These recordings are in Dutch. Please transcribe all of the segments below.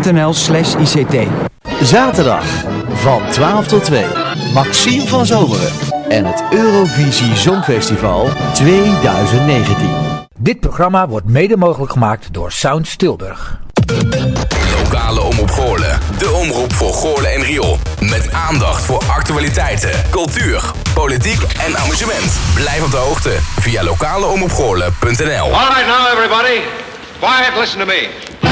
nl slash ICT. Zaterdag van 12 tot 2. Maxime van Zomeren en het Eurovisie Songfestival 2019. Dit programma wordt mede mogelijk gemaakt door Sound Stilburg. Lokale Omroep Goorlen. De omroep voor Goorlen en Riool. Met aandacht voor actualiteiten, cultuur, politiek en amusement. Blijf op de hoogte via lokaleomroepgoorlen.nl All right, now, everybody. Quiet, listen to me.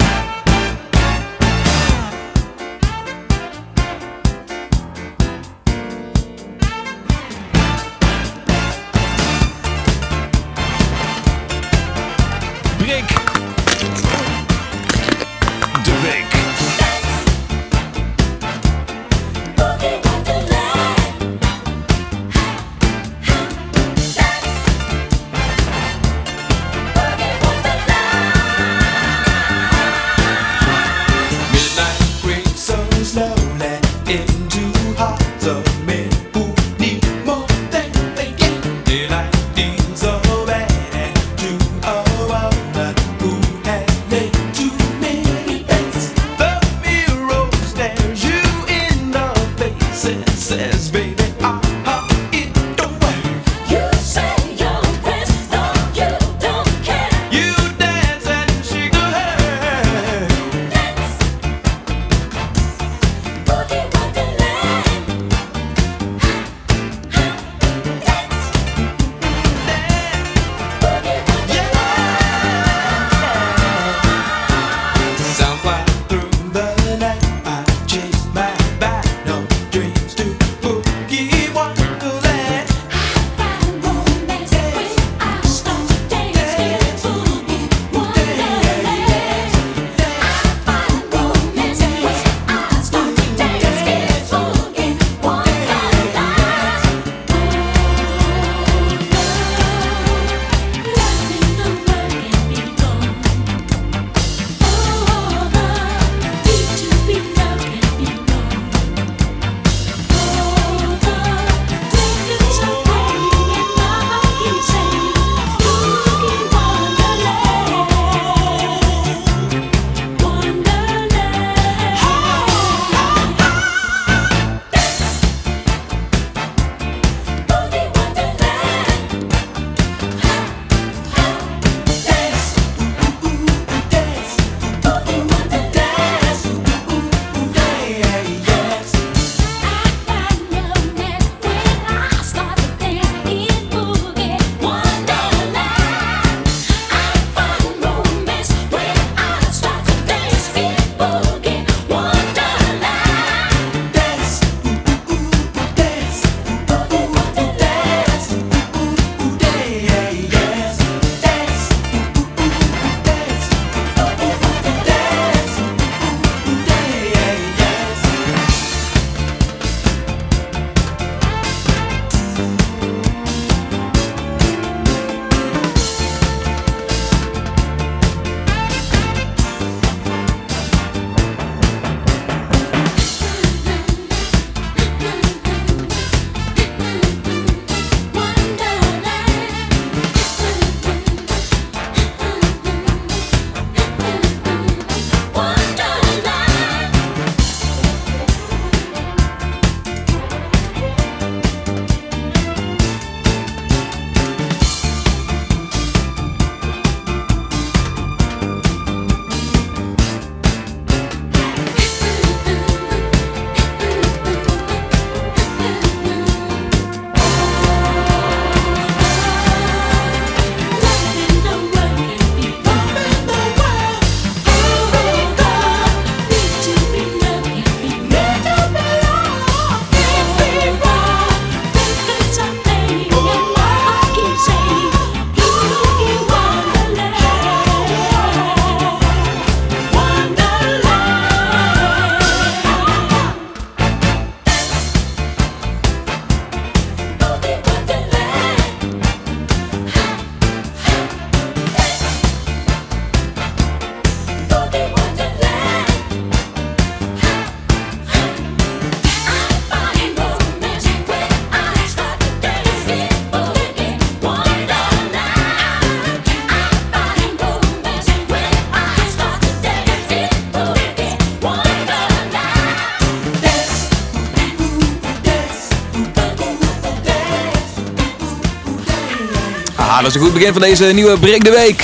Is een goed begin van deze nieuwe Break de Week.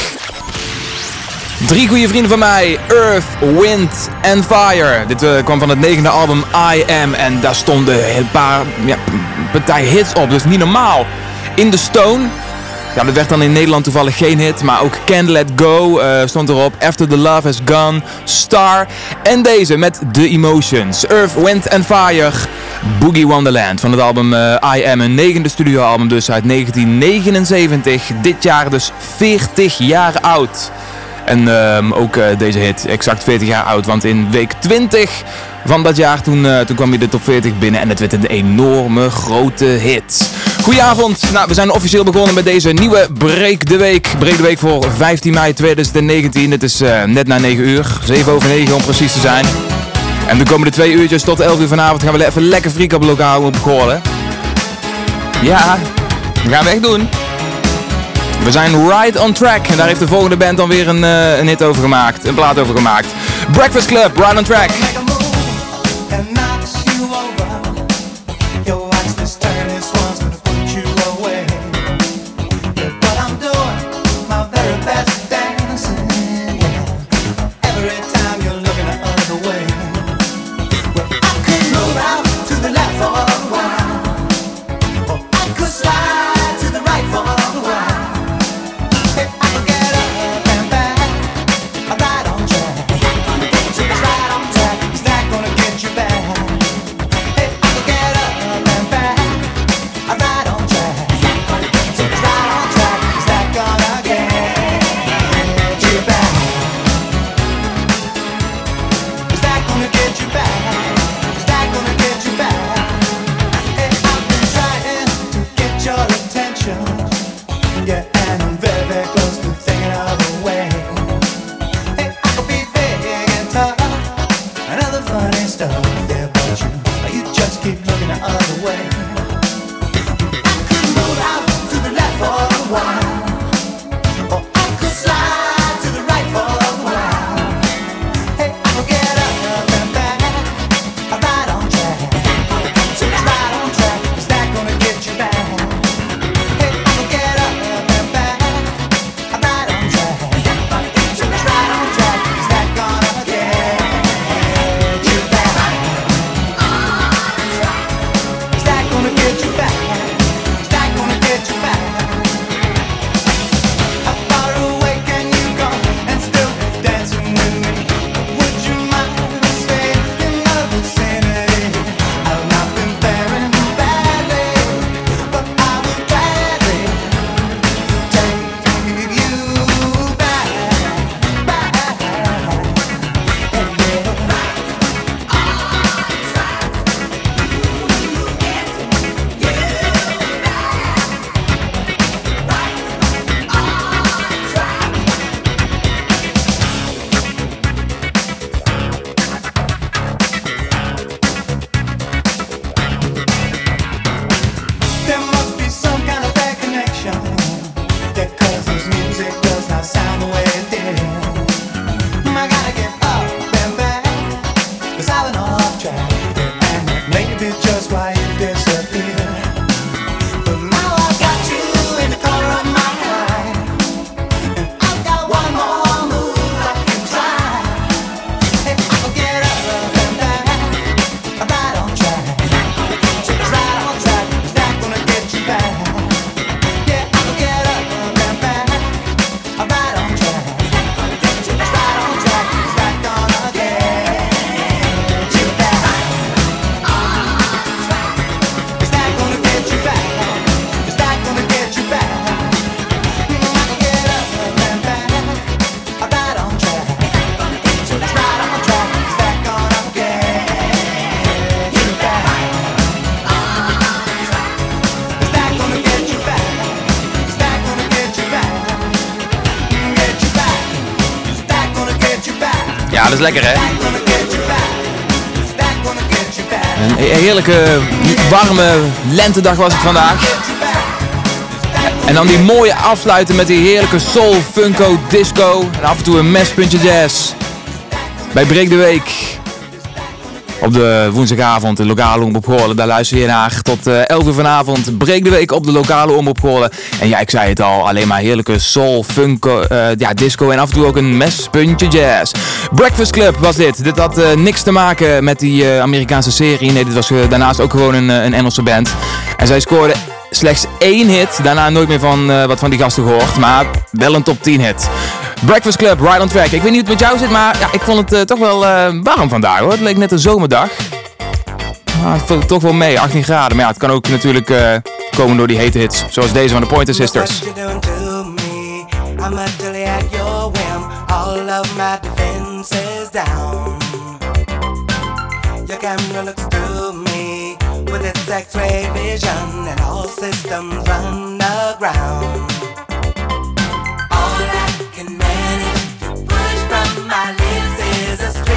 Drie goede vrienden van mij, Earth, Wind and Fire. Dit uh, kwam van het negende album I Am en daar stonden een paar ja, partij hits op, dus niet normaal. In the Stone, ja, dat werd dan in Nederland toevallig geen hit, maar ook Can't Let Go uh, stond erop. After the Love Has Gone, Star en deze met The Emotions. Earth, Wind and Fire, Boogie Wonderland van het album uh, I Am, een negende studioalbum dus uit 1979. Dit jaar dus 40 jaar oud. En um, ook uh, deze hit, exact 40 jaar oud, want in week 20 van dat jaar toen, uh, toen kwam hij de top 40 binnen en het werd een enorme grote hit. Goedenavond, nou, we zijn officieel begonnen met deze nieuwe Break de Week. Break de Week voor 15 mei 2019, het is net na 9 uur, 7 over 9 om precies te zijn. En de komende twee uurtjes tot 11 uur vanavond gaan we even lekker friek op lokaal op Goorlen. Ja, dat gaan we echt doen. We zijn right on track. En daar heeft de volgende band dan weer een, uh, een hit over gemaakt. Een plaat over gemaakt. Breakfast Club, right on track. Dat is lekker hè? Een heerlijke, warme lentedag was het vandaag. En dan die mooie afsluiten met die heerlijke soul, funko, disco. En af en toe een mespuntje jazz. Bij Break de Week. Op de woensdagavond, de lokale omroep. Daar luister je naar tot uh, 11 uur vanavond. Breek de week op de lokale omroep. En ja, ik zei het al, alleen maar heerlijke soul, funk, uh, ja, disco en af en toe ook een mespuntje jazz. Breakfast Club was dit. Dit had uh, niks te maken met die Amerikaanse serie. Nee, dit was daarnaast ook gewoon een, een Engelse band. En zij scoorde slechts één hit. Daarna nooit meer van wat van die gasten gehoord. Maar wel een top 10 hit. Breakfast Club, Right on Track. Ik weet niet hoe het met jou zit, maar ja, ik vond het toch wel uh, warm vandaag hoor. Het leek net een zomerdag. Ah, het toch wel mee, 18 graden. Maar ja, het kan ook natuurlijk komen door die hete hits. Zoals deze van de Pointer Sisters. Your camera looks through me with its x-ray vision and all systems run aground. my lips is a stream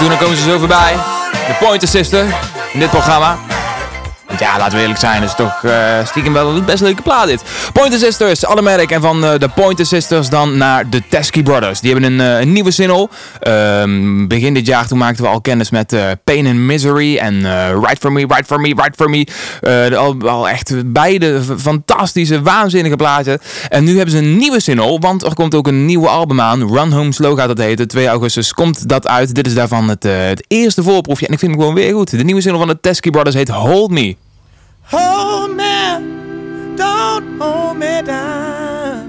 down. Af en toe dan komen ze zo voorbij. De Pointer Sister in dit programma. Ja, laten we eerlijk zijn, is toch uh, stiekem wel een best leuke plaat dit. Pointer Sisters, Automatic. En van uh, de Pointer Sisters dan naar de Teskey Brothers. Die hebben een, uh, een nieuwe single. Um, begin dit jaar toen maakten we al kennis met Pain and Misery en Right For Me, Right For Me, Right For Me. al, al echt beide fantastische, waanzinnige platen. En nu hebben ze een nieuwe single, want er komt ook een nieuwe album aan. Run Home Slow gaat dat heten. 2 augustus komt dat uit. Dit is daarvan het, het eerste voorproefje. En ik vind hem gewoon weer goed. De nieuwe single van de Teskey Brothers heet Hold Me. Hold me, don't hold me down.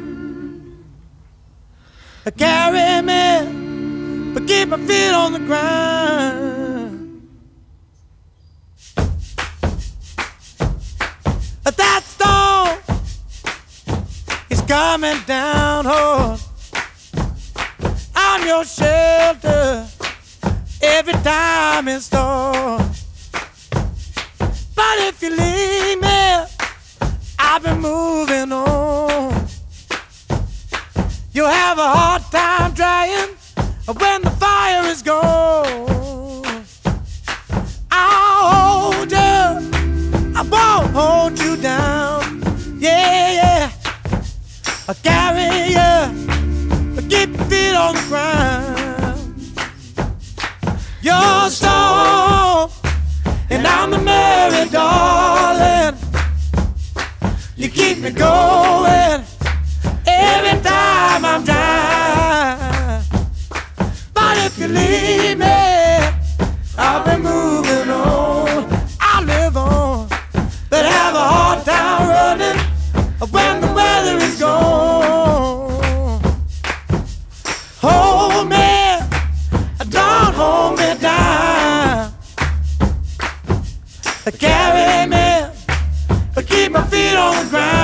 Carry me, but keep my feet on the ground. That storm is coming down hard on your shelter every time it storms. But if you leave me, I've been moving on. You'll have a hard time drying when the fire is gone. I'll hold you, I won't hold you down. Yeah, yeah. I'll carry you, keep your feet on the ground. You're strong and I'm the merry darling. You keep me going every time I'm down. But if you leave I carry me, but keep my feet on the ground.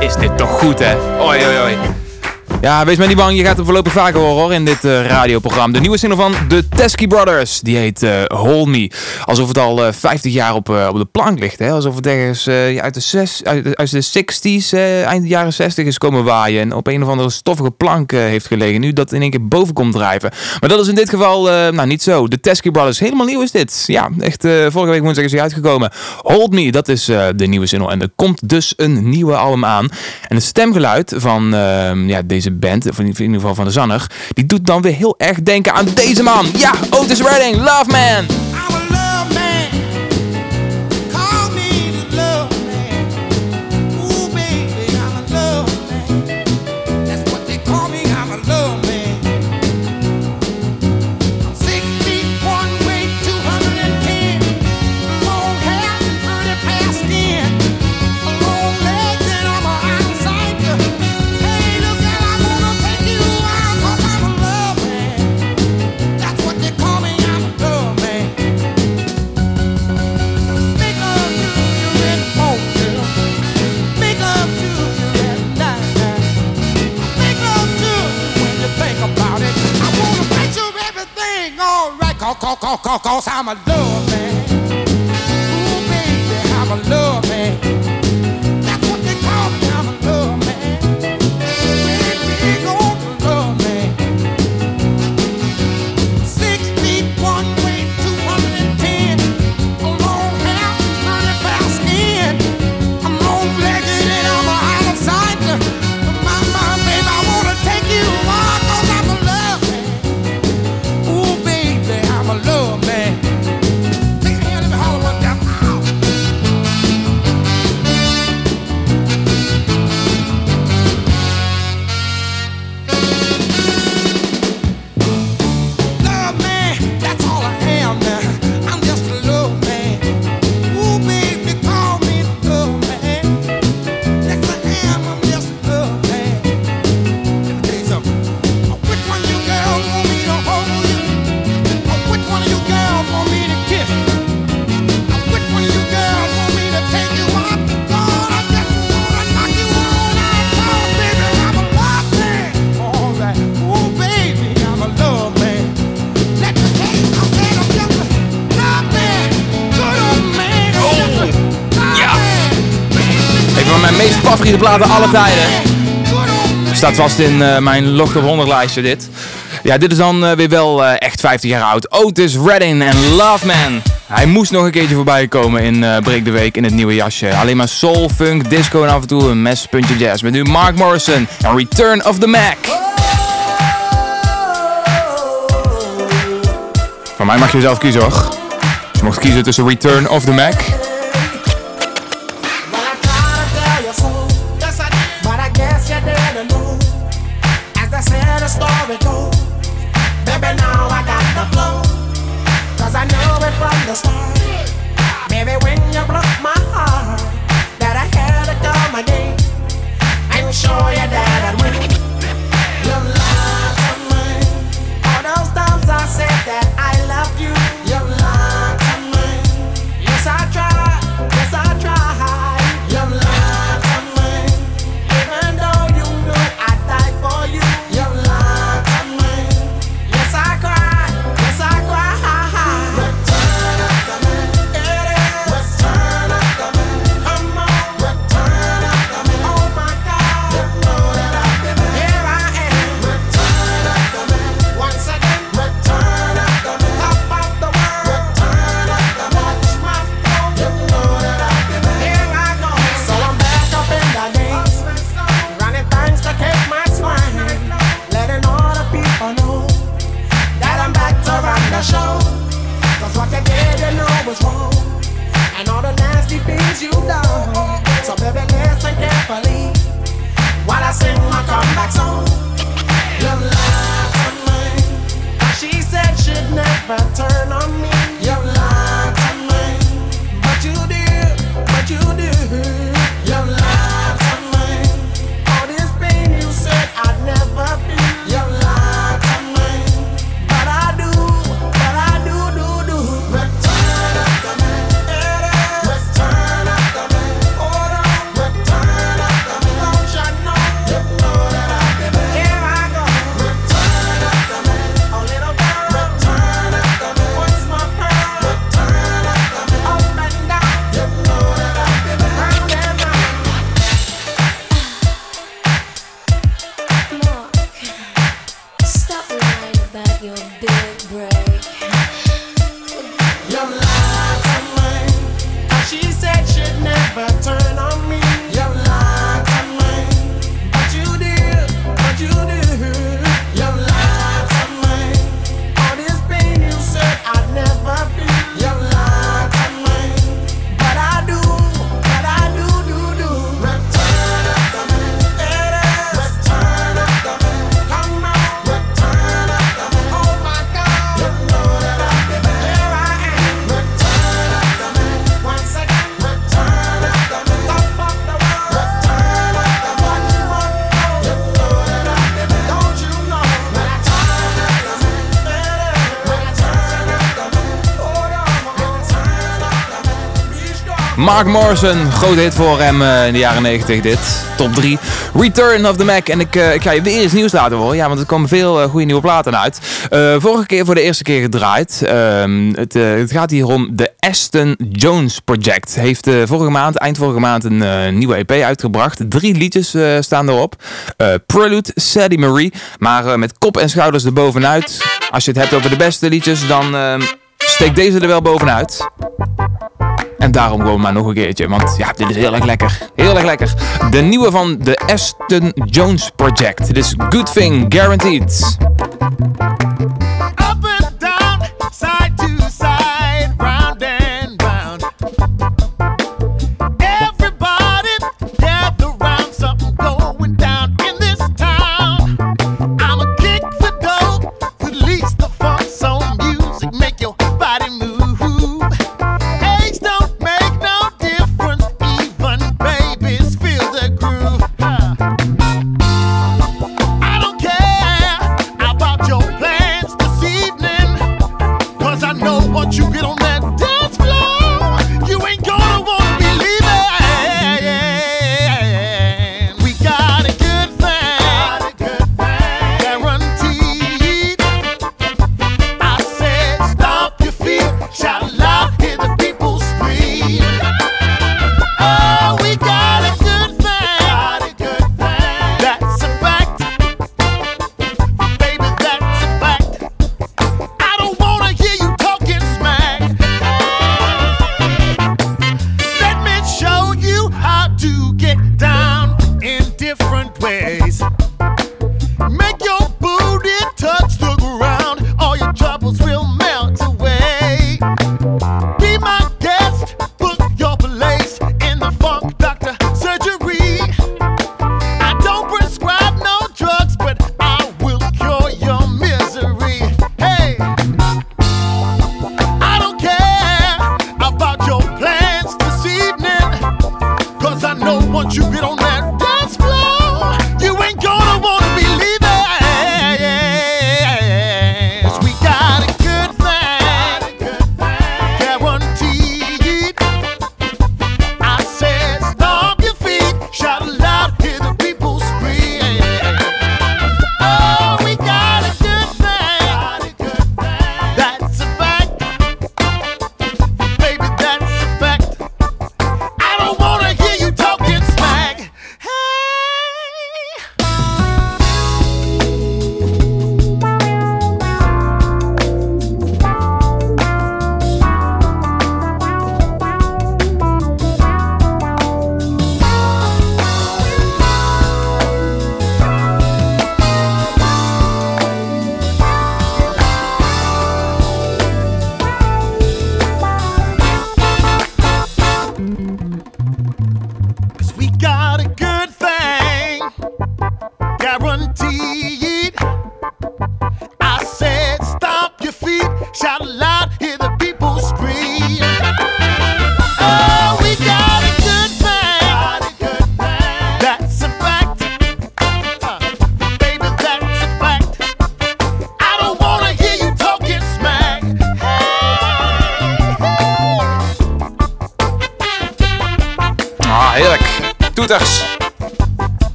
Is dit toch goed, hè? Oi, oi, oi. Ja, wees maar niet bang, je gaat hem voorlopig vaker horen hoor, in dit uh, radioprogramma. De nieuwe single van de Teskey Brothers, die heet uh, Hold Me. Alsof het al uh, 50 jaar op, op de plank ligt, hè? alsof het ergens uit, de zes, uit, de 60s, eind jaren 60 is komen waaien en op een of andere stoffige plank heeft gelegen. Nu dat in één keer boven komt drijven. Maar dat is in dit geval nou niet zo. De Teskey Brothers, helemaal nieuw is dit. Ja, echt vorige week woensdag is hij uitgekomen. Hold Me, dat is de nieuwe single en er komt dus een nieuwe album aan. En het stemgeluid van ehm, ja, deze band, of in ieder geval van de zanger, die doet dan weer heel erg denken aan deze man. Ja, Otis Redding, Love Man. Cause I'm a love man. Dus Staat vast in eh, mijn Locht op 100 lijstje dit. Ja, dit is dan eh, weer wel eh, echt 50 jaar oud. Otis Redding en Love Man. Hij moest nog een keertje voorbij komen in Break de Week in het nieuwe jasje. Alleen maar soul, funk, disco en af en toe een mespuntje jazz. Met nu Mark Morrison en Return of the Mac. Van mij mag je zelf kiezen hoor. Je mocht kiezen tussen Return of the Mac Mark Morrison, grote hit voor hem eh, in de jaren 90 dit. Top 3. Return of the Mac. En ik, eh, ik ga je weer eens nieuws laten horen. Ja, want er komen veel eh, goede nieuwe platen uit. vorige keer voor de eerste keer gedraaid. Ehm, het, het, gaat hier om de Aston Jones Project. Heeft vorige maand, eind vorige maand, een nieuwe EP uitgebracht. Drie liedjes staan erop. Prelude, Sadie Marie. Maar met kop en schouders erbovenuit. Als je het hebt over de beste liedjes, dan ehm, steekt deze er wel bovenuit. En daarom gewoon maar nog een keertje, want ja, dit is heel erg lekker. Heel erg lekker. De nieuwe van de Aston Jones Project. Dit is Good Thing Guaranteed.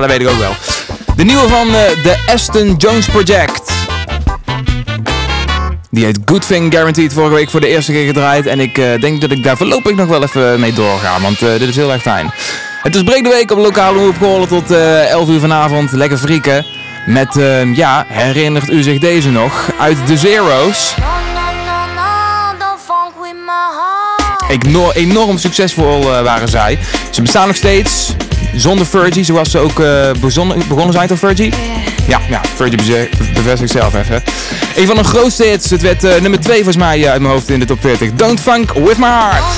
Dat weet ik ook wel. De nieuwe van eh, de Aston Jones Project. Die heet Good Thing Guaranteed vorige week voor de eerste keer gedraaid. En ik eh, denk dat ik daar voorlopig nog wel even mee doorga. Want eh, dit is heel erg fijn. Het is Breek de Week op lokale omroep tot eh 11 uur vanavond. Lekker frieken. Met, eh, ja, herinnert u zich deze nog? Uit de Zero's. Enorm, succesvol waren zij. Ze bestaan nog steeds. Zonder Fergie, zoals ze ook eh, begonnen, begonnen zijn toch Fergie? Ja, ja Fergie bevestigt zelf even. Een van de grootste hits. Het werd eh, nummer 2 volgens mij eh, uit mijn hoofd in de top 40. Don't Funk With My Heart.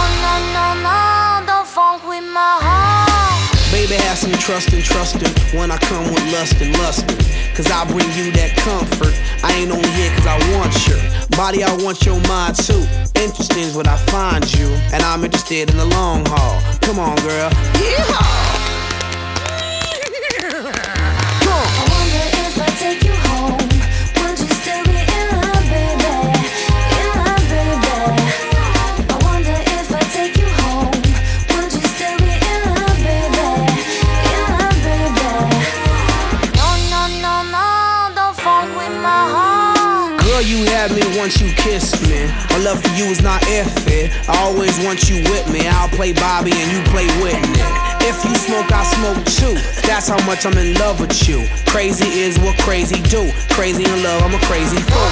Baby, have some trust and trustin' when I come with lust and lustin'. Cause I bring you that comfort. I ain't only here cause I want your body, I want your mind too. Interesting is what I find you, and I'm interested in the long haul. Come on, girl. Yeehaw! You had me once you kissed me. My love for you is not it. I always want you with me. I'll play Bobby and you play Whitney. If you smoke, I smoke too. That's how much I'm in love with you. Crazy is what crazy do. Crazy in love, I'm a crazy fool.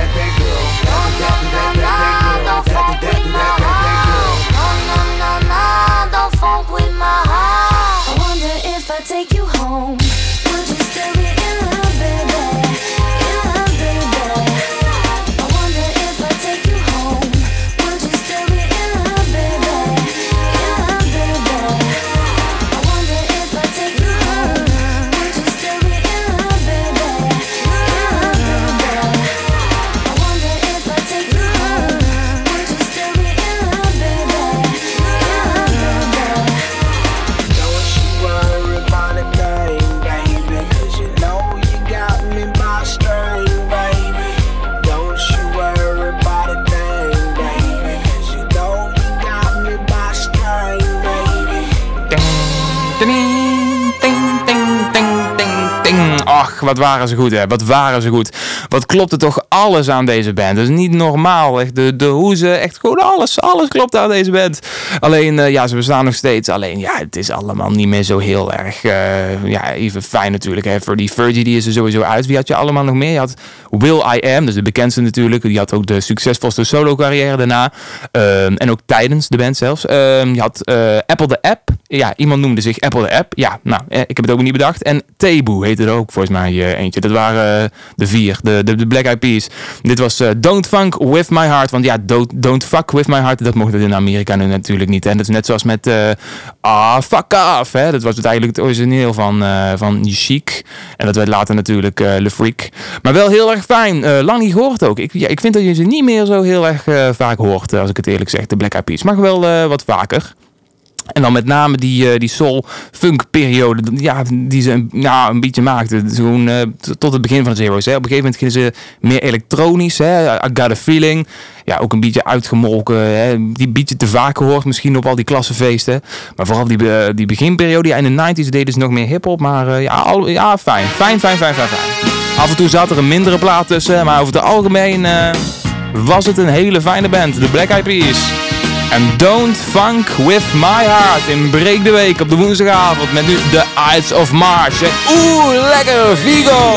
wat waren ze goed, hè? Wat waren ze goed. Wat klopte toch alles aan deze band. Dat is niet normaal. Echt de, de hoezen, echt gewoon alles. Alles klopt aan deze band. Alleen, eh, ja, ze bestaan nog steeds. Alleen, ja, het is allemaal niet meer zo heel erg, eh, ja, even fijn natuurlijk. Hè? Voor die Fergie, die is er sowieso uit. Wie had je allemaal nog meer? Je had Will I Am, dus de bekendste natuurlijk. Die had ook de succesvolste solo carrière daarna. Ehm, en ook tijdens de band zelfs. Ehm, je had eh, Apple the App. Ja, iemand noemde zich Apple the App. Ja, nou, ik heb het ook niet bedacht. En Tebu heette er ook volgens mij eh, eentje. Dat waren eh, de vier, de, de, de Black Eyed Peas. Dit was eh, Don't Funk With My Heart. Want ja, Don't, don't Fuck With My Heart, dat mocht het in Amerika nu natuurlijk niet. En dat is net zoals met Ah, Fuck Off. Hè? Dat was het eigenlijk het origineel van, van Chic. En dat werd later natuurlijk Le Freak. Maar wel heel erg fijn. Lang niet gehoord ook. Ik, ja, ik vind dat je ze niet meer zo heel erg vaak hoort, als ik het eerlijk zeg. De Black Eyed Peas. Mag wel wat vaker. En dan met name die, eh, die soul-funk periode, ja, die ze ja, een beetje maakten. Eh, t- tot het begin van de Zero's. Hè. Op een gegeven moment gingen ze meer elektronisch. Hè. I got a feeling. Ja, ook een beetje uitgemolken. Hè. Die beetje te vaak gehoord misschien op al die klassenfeesten. Maar vooral die, die beginperiode. Ja, in de 90s deden ze nog meer hip-hop. Maar eh, ja, al, ja, fijn. Fijn, fijn, fijn, fijn, fijn. Af en toe zat er een mindere plaat tussen. Maar over het algemeen was het een hele fijne band. De Black Eyed Peas. En Don't Funk With My Heart in Break de Week op de woensdagavond met nu The Ides of March. En oeh, lekker, Vigo!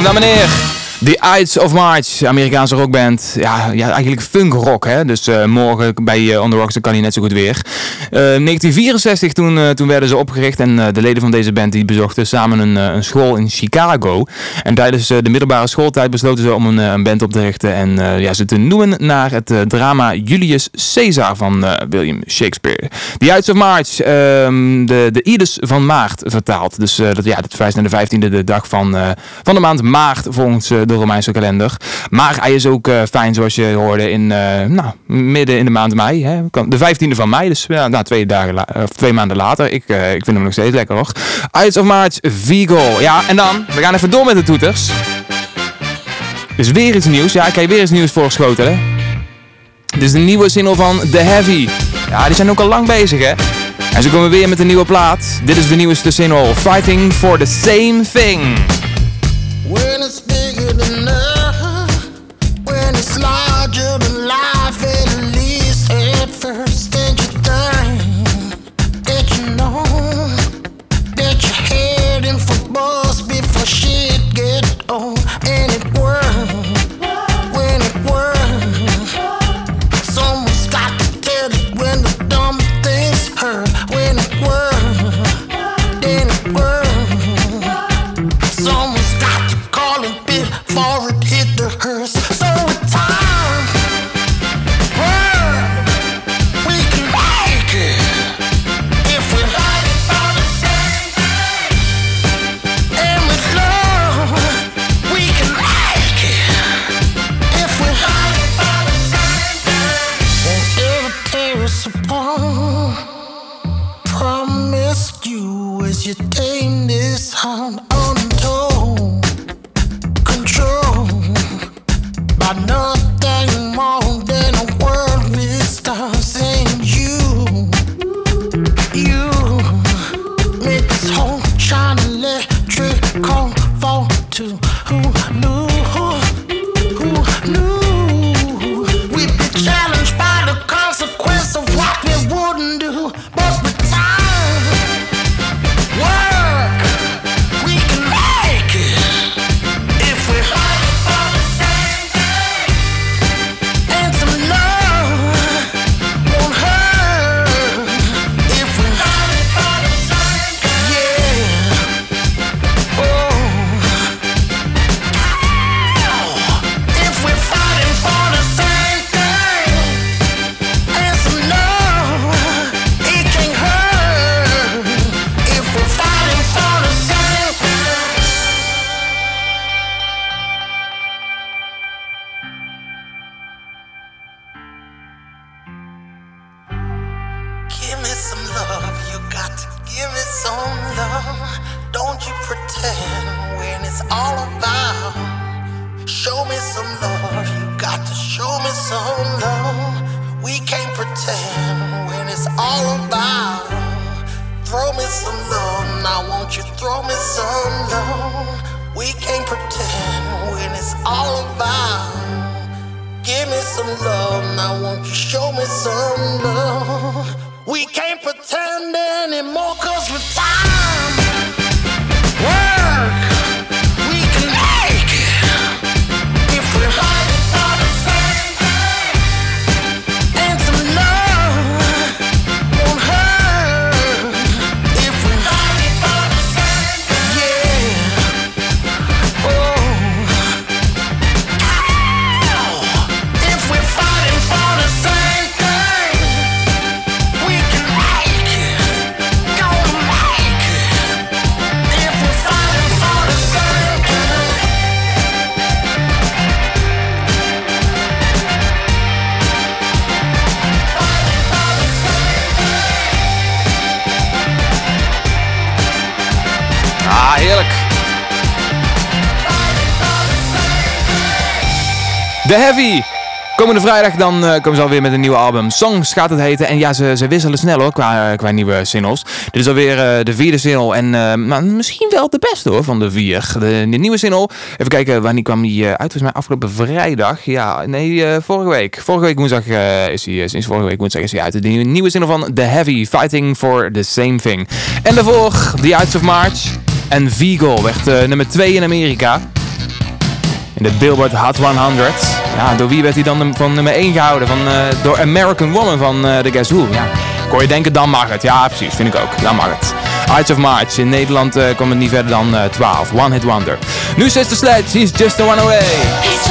Ja hoor, gelijk naar meneer. The Ides of March, Amerikaanse rockband. Ja, ja eigenlijk funk rock, hè. Dus eh, morgen bij eh, On The kan hij net zo goed weer. Eh, 1964 toen, toen werden ze opgericht en de leden van deze band die bezochten samen een, een school in Chicago. En tijdens de middelbare schooltijd besloten ze om een, een band op te richten en ja, ze te noemen naar het drama Julius Caesar van William Shakespeare. The Ides of March, ehm, de, de Ides van Maart vertaald. Dus dat, ja, dat verwijst naar de 15e, de dag van, van de maand maart volgens de Romeinse kalender. Maar hij is ook eh, fijn zoals je hoorde in eh, nou, midden in de maand mei. Hè. De 15e van mei, dus ja, nou, twee, dagen of twee maanden later. Ik, eh, ik vind hem nog steeds lekker hoor. Uit of March, Vigo. Ja, en dan, we gaan even door met de toeters. Dus weer iets nieuws. Ja, ik heb weer iets nieuws voorgeschoten hè. Dit is de nieuwe single van The Heavy. Ja, die zijn ook al lang bezig, hè? En ze komen weer met een nieuwe plaat. Dit is de nieuwste single, Fighting for the Same Thing. boss before shit get on. The Heavy. Komende vrijdag dan eh, komen ze alweer met een nieuwe album. Songs gaat het heten. En ja, ze, ze wisselen snel hoor, qua, eh, qua nieuwe singles. Dit is alweer uh, de vierde single. En uh, maar misschien wel de beste hoor, van de vier. De, nieuwe single. Even kijken, wanneer kwam die uit? Volgens mij afgelopen vrijdag. Ja, nee, vorige week. Vorige week woensdag is hij, sinds vorige week woensdag is hij uit. De nieuwe single van The Heavy, Fighting for the Same Thing. En daarvoor, The Ides of March en Vigo werd nummer 2 in Amerika de Billboard Hot 100. Ja, door wie werd hij dan van nummer 1 gehouden? Van, eh, door American Woman van eh, uh, The Guess Who. Ja. Kon je denken, dan mag het. Ja, precies, vind ik ook. Dan mag het. Of March. In Nederland uh, kwam het niet verder dan 12. One Hit Wonder. Nu is de sledge. He's just a one away.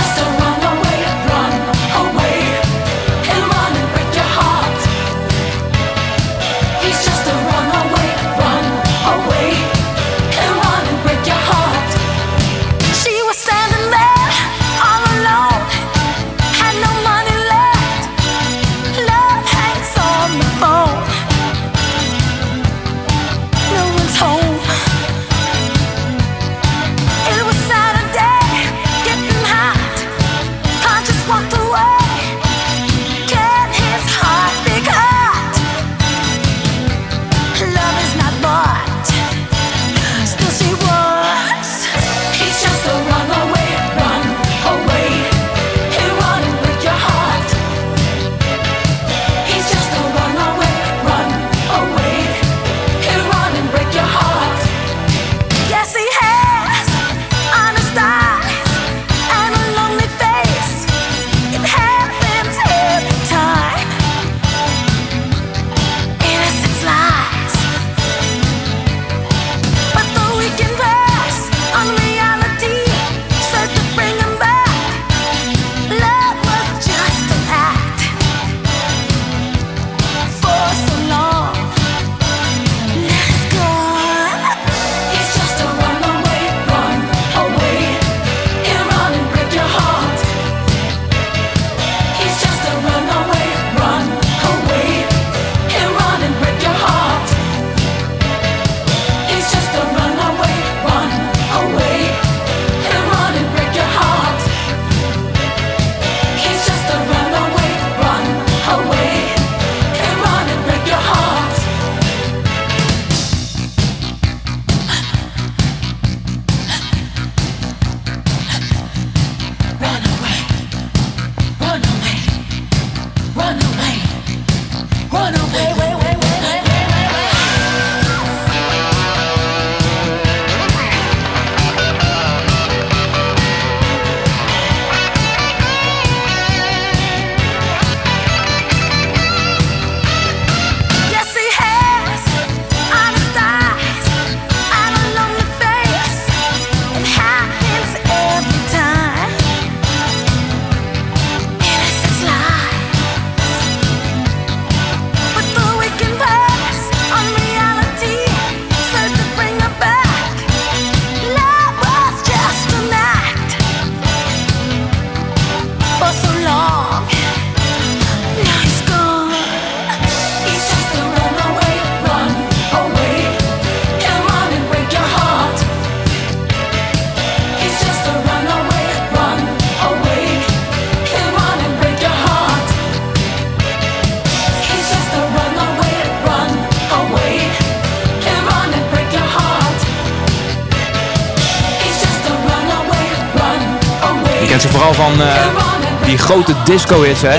Die grote disco-hits, hè.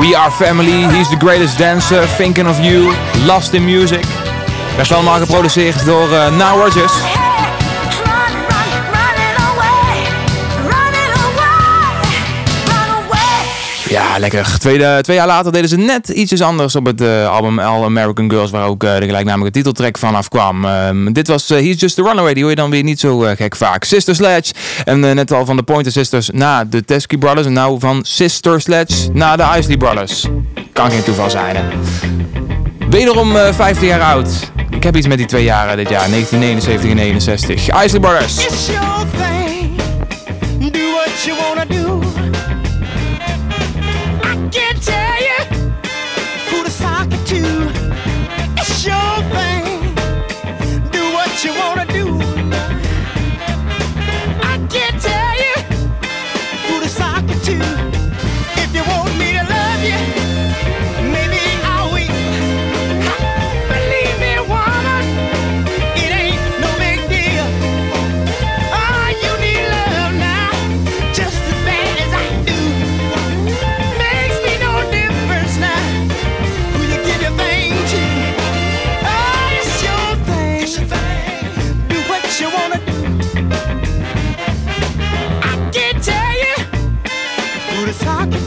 We Are Family, He's the Greatest Dancer, Thinking of You, Lost in Music. Werd allemaal geproduceerd door uh, Now Rogers. Ja, lekker. Tweede, twee jaar later deden ze net ietsjes anders op het uh, album All American Girls, waar ook uh, de gelijknamige titeltrack vanaf kwam. Uh, dit was He's Just a Runaway, die hoor je dan weer niet zo gek vaak. Sister Sledge, en net al van de Pointer Sisters na de Teskey Brothers, en nou van Sister Sledge na de Isley Brothers. Kan geen toeval zijn, hè. Wederom 15 jaar oud. Ik heb iets met die twee jaren dit jaar, 1979 en 61. Isley Brothers.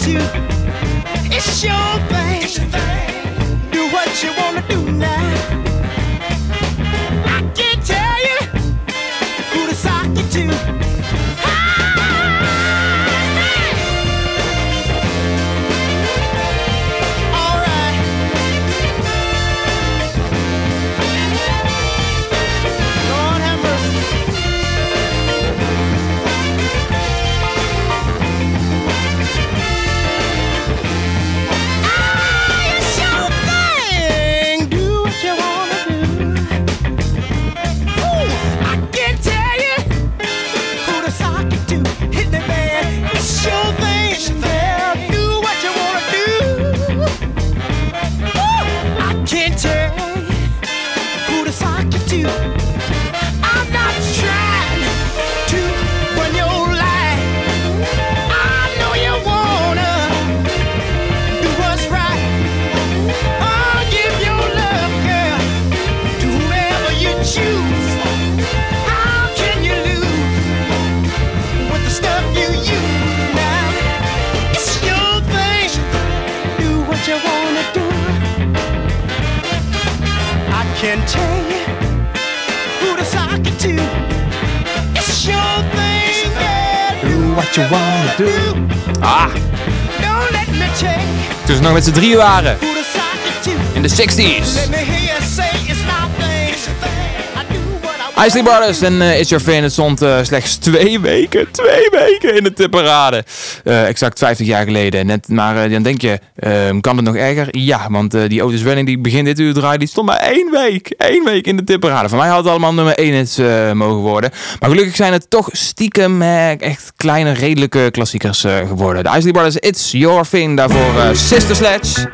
To talk to. It's your thing. Do what you wanna do now. What you wanna do. Ah, Don't let me tell you toen ze nog met z'n drieën waren. In de 60s. Isley Brothers en eh, It's Your Fan. Het stond eh, slechts twee weken, twee weken in de tipparade. Eh exact 50 jaar geleden. Net, maar dan denk je, ehm, kan het nog erger? Ja, want die Otis Redding die begin dit uur draaide, die stond maar één week. Één week in de tipparade. Voor mij had het allemaal nummer 1 hits eh, mogen worden. Maar gelukkig zijn het toch stiekem echt kleine, redelijke klassiekers geworden. De Isley Brothers, It's Your Thing. Daarvoor Sister Sledge.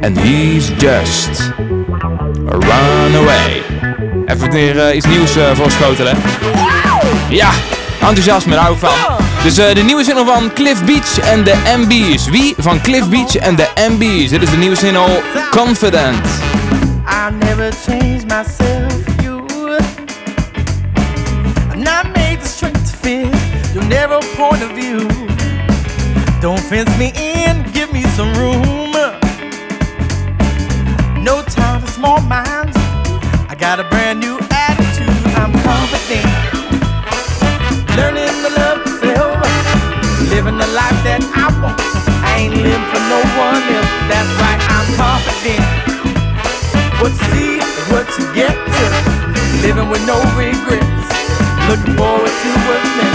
And He's Just Runaway. Even weer eh, iets nieuws eh voorschotelen. Ja, enthousiasme, daar hou ik van. Dus eh, de nieuwe single van Cliff Beach en de MB's. Wie? Van Cliff Beach en de MB's. Dit is de nieuwe single Confident. I'll never change myself for you. I'm not made to shrink to fit your narrow point of view. Don't fence me in, give me some room. Got a brand new attitude. I'm confident. Learning to love myself. Living the life that I want. I ain't living for no one else. That's right, I'm confident. What you see is what you get to. Living with no regrets. Looking forward to what's next.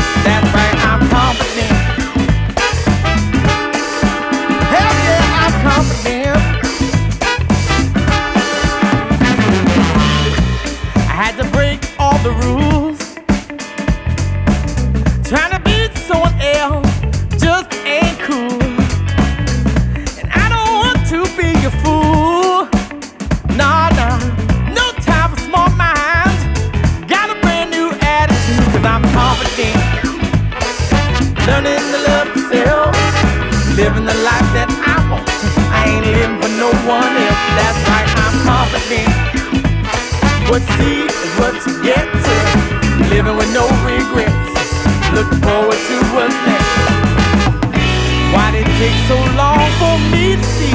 What you see is what you get to. Living with no regrets. Looking forward to what's next. Why did it take so long for me to see?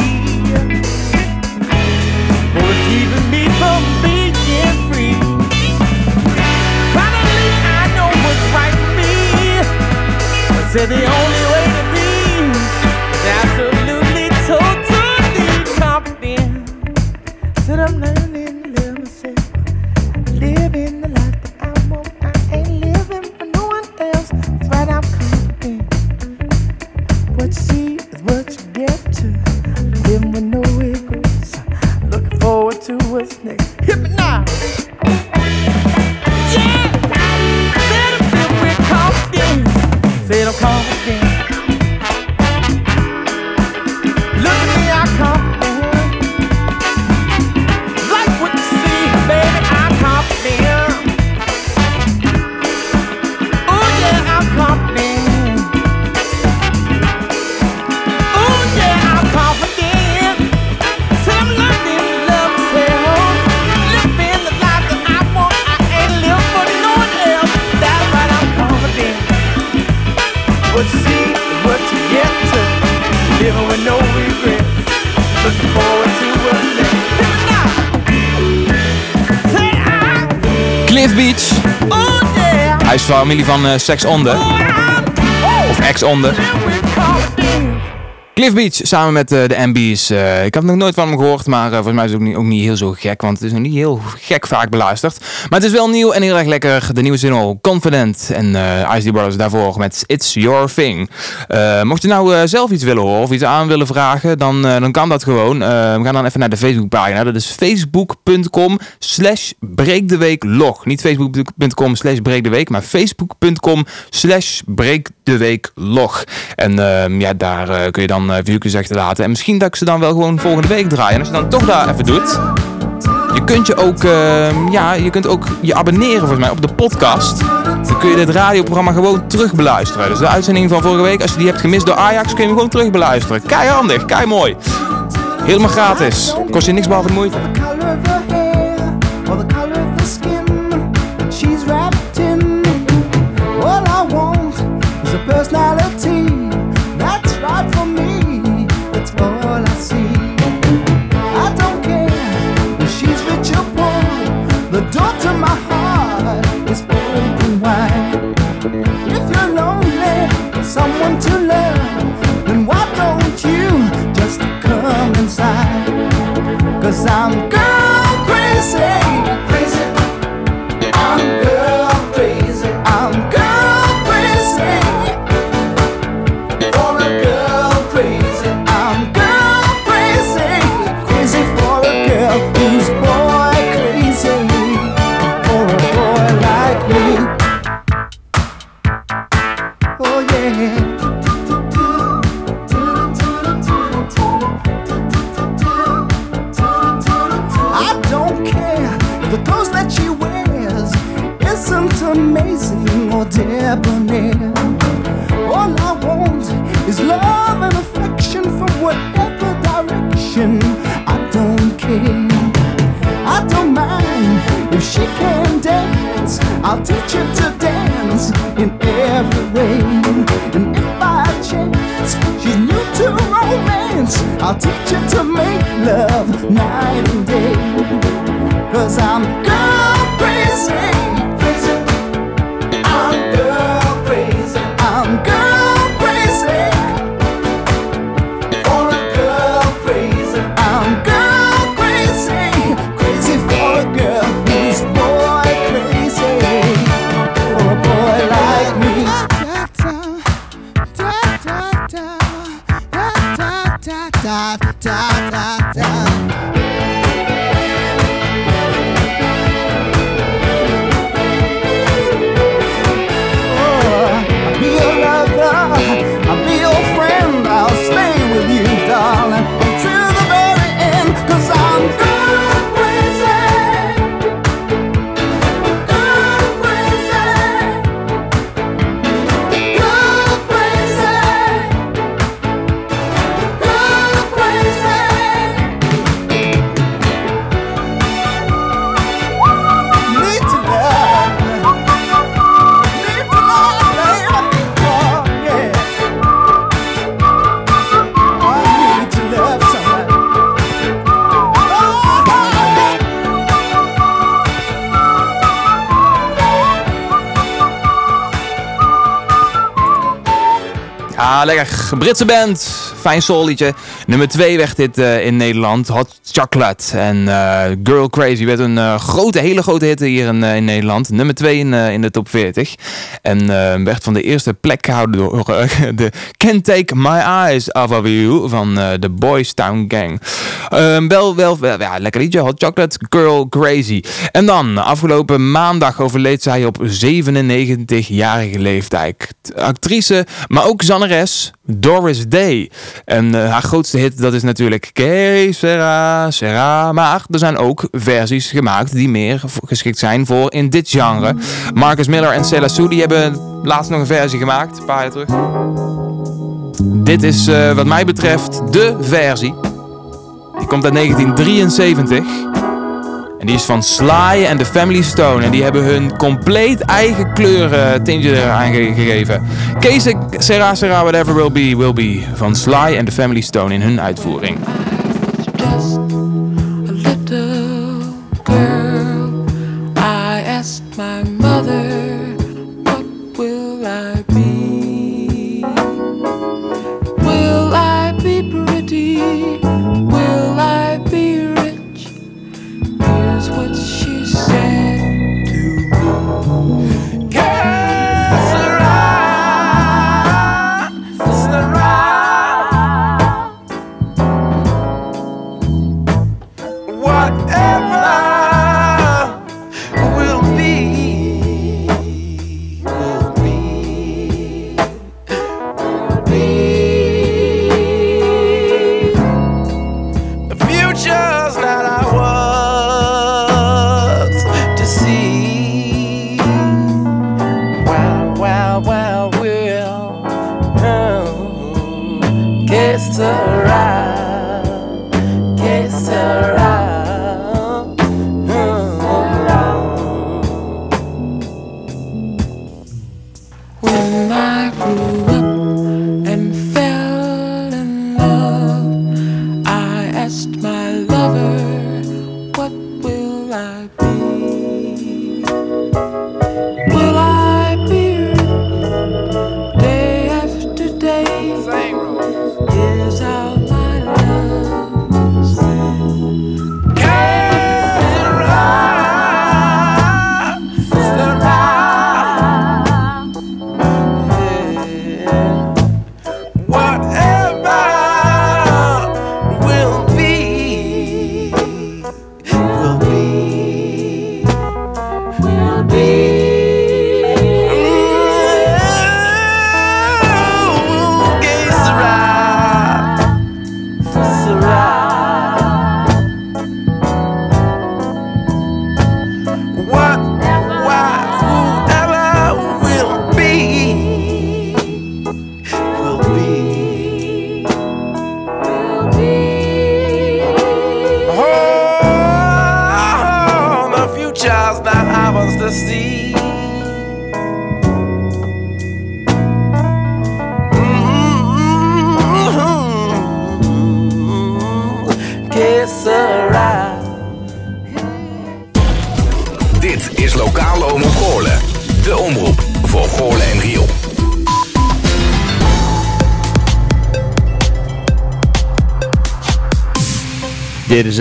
What was keeping me from being free? Finally, I know what's right for me. I said the only way familie van eh, Sex Onder. Of Ex Onder. Beach samen met eh, de MB's. Eh, ik heb nog nooit van hem gehoord, maar eh, volgens mij is het ook niet, ook niet heel zo gek, want het is nog niet heel gek vaak beluisterd. Maar het is wel nieuw en heel erg lekker. De nieuwe single Confident en eh Ice Brothers daarvoor met It's Your Thing. Mocht je nou zelf iets willen horen of iets aan willen vragen, dan, dan kan dat gewoon. We gaan dan even naar de Facebookpagina. Dat is facebook.com slash breekdeweeklog. Niet facebook.com slash breekdeweek, maar facebook.com slash breekdeweeklog. En ehm, ja, daar eh, kun je dan uh, verzoekjes achterlaten. En misschien dat ik ze dan wel gewoon volgende week draaien. En als je dan toch daar even doet... Je kunt je ook, ehm, ja, je kunt ook je abonneren volgens mij op de podcast. Dan kun je dit radioprogramma gewoon terug beluisteren. Dus de uitzending van vorige week, als je die hebt gemist door Ajax, kun je hem gewoon terug beluisteren. Kei handig, mooi. Helemaal gratis. Kost je niks behalve de moeite. Cause I'm girl crazy. Crazy. Teach her to dance in every way. And if by chance she's new to romance, I'll teach her to make love night and day. Cause I'm girl crazy. time. Lekker. Britse band. Fijn soulliedje. Nummer 2 werd dit eh, in Nederland. Hot Chocolate. En eh, Girl Crazy werd een eh, grote, hele grote hit hier in, eh, in Nederland. Nummer 2 in, in de top 40. En werd van de eerste plek gehouden door de Can't Take My Eyes Off of You van de Boys Town Gang. Ehm, wel, wel, wel, ja, lekker liedje. Hot Chocolate, Girl Crazy. En dan, afgelopen maandag overleed zij op 97-jarige leeftijd. Actrice, maar ook zangeres Doris Day. En eh, haar grootste hit, dat is natuurlijk Que Sera, Sera. Maar er zijn ook versies gemaakt die meer geschikt zijn voor in dit genre. Marcus Miller en Sue, die hebben laatst nog een versie gemaakt, een paar jaar terug. Dit is eh, wat mij betreft de versie. Die komt uit 1973. En die is van Sly and the Family Stone. En die hebben hun compleet eigen kleuren tintje eraan ge- gegeven. Kees Sera Sera Whatever Will Be Will Be van Sly and the Family Stone in hun uitvoering.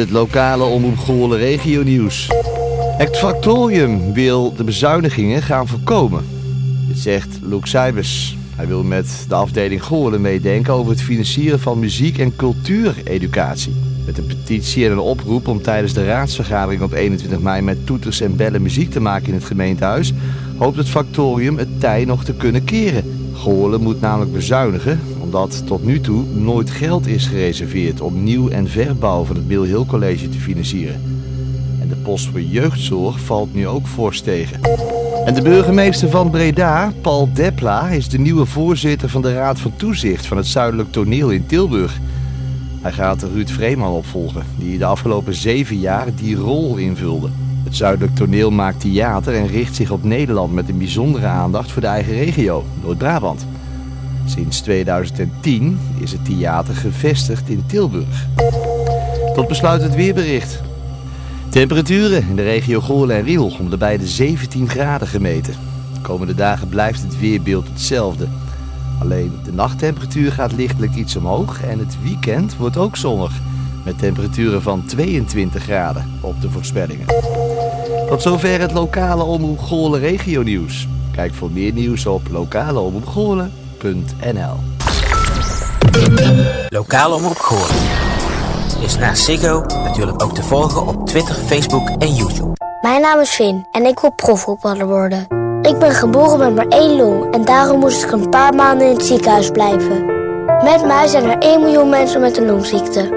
Het lokale Omroep Goorlen regio nieuws. Het Factorium wil de bezuinigingen gaan voorkomen. Dit zegt Luke Seibers. Hij wil met de afdeling Goorlen meedenken over het financieren van muziek- en cultuureducatie. Met een petitie en een oproep om tijdens de raadsvergadering op 21 mei met toeters en bellen muziek te maken in het gemeentehuis, hoopt het Factorium het tij nog te kunnen keren. Goorlen moet namelijk bezuinigen, omdat tot nu toe nooit geld is gereserveerd om nieuw- en verbouw van het Bill College te financieren. En de post voor jeugdzorg valt nu ook fors tegen. En de burgemeester van Breda, Paul Depla, is de nieuwe voorzitter van de Raad van Toezicht van het Zuidelijk Toneel in Tilburg. Hij gaat Ruud Vreeman opvolgen, die de afgelopen zeven jaar die rol invulde. Het Zuidelijk Toneel maakt theater en richt zich op Nederland met een bijzondere aandacht voor de eigen regio, Noord-Brabant. Sinds 2010 is het theater gevestigd in Tilburg. Tot besluit het weerbericht. Temperaturen in de regio Goorlen en Riel om de beide 17 graden gemeten. De komende dagen blijft het weerbeeld hetzelfde. Alleen de nachttemperatuur gaat lichtelijk iets omhoog en het weekend wordt ook zonnig. Met temperaturen van 22 graden op de voorspellingen. Tot zover het lokale Omroep Goorlen regio nieuws. Kijk voor meer nieuws op lokaleomroepgoorlen.nl Lokale omroep Goorlen is naast Ziggo natuurlijk ook te volgen op Twitter, Facebook en YouTube. Mijn naam is Finn en ik wil profvoetballer worden. Ik ben geboren met maar één long en daarom moest ik een paar maanden in het ziekenhuis blijven. Met mij zijn er 1 miljoen mensen met een longziekte.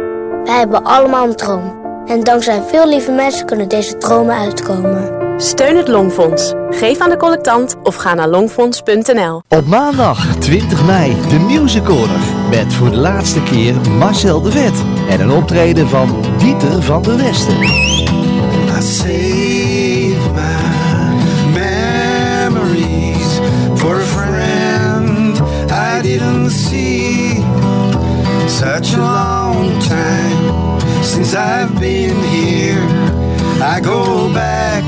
Wij hebben allemaal een droom. En dankzij veel lieve mensen kunnen deze dromen uitkomen. Steun het Longfonds. Geef aan de collectant of ga naar longfonds.nl. Op maandag 20 mei de Music Corner. Met voor de laatste keer Marcel de Vet. En een optreden van Dieter van der Westen. I save my memories for a friend I didn't see. Such a long time since I've been here. I go back,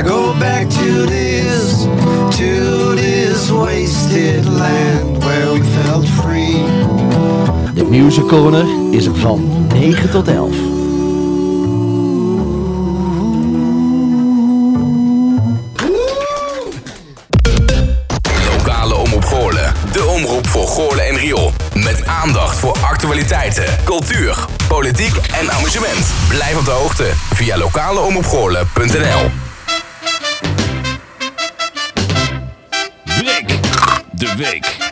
I go back to this, to this wasted land where we felt free. De Music Corner is er van 9 tot 11. Lokale Omroep Goorlen. De omroep voor Goorlen en Riool. Met aandacht voor actualiteiten, cultuur, politiek en amusement. Blijf op de hoogte via lokaleomroepgoorlen.nl de week.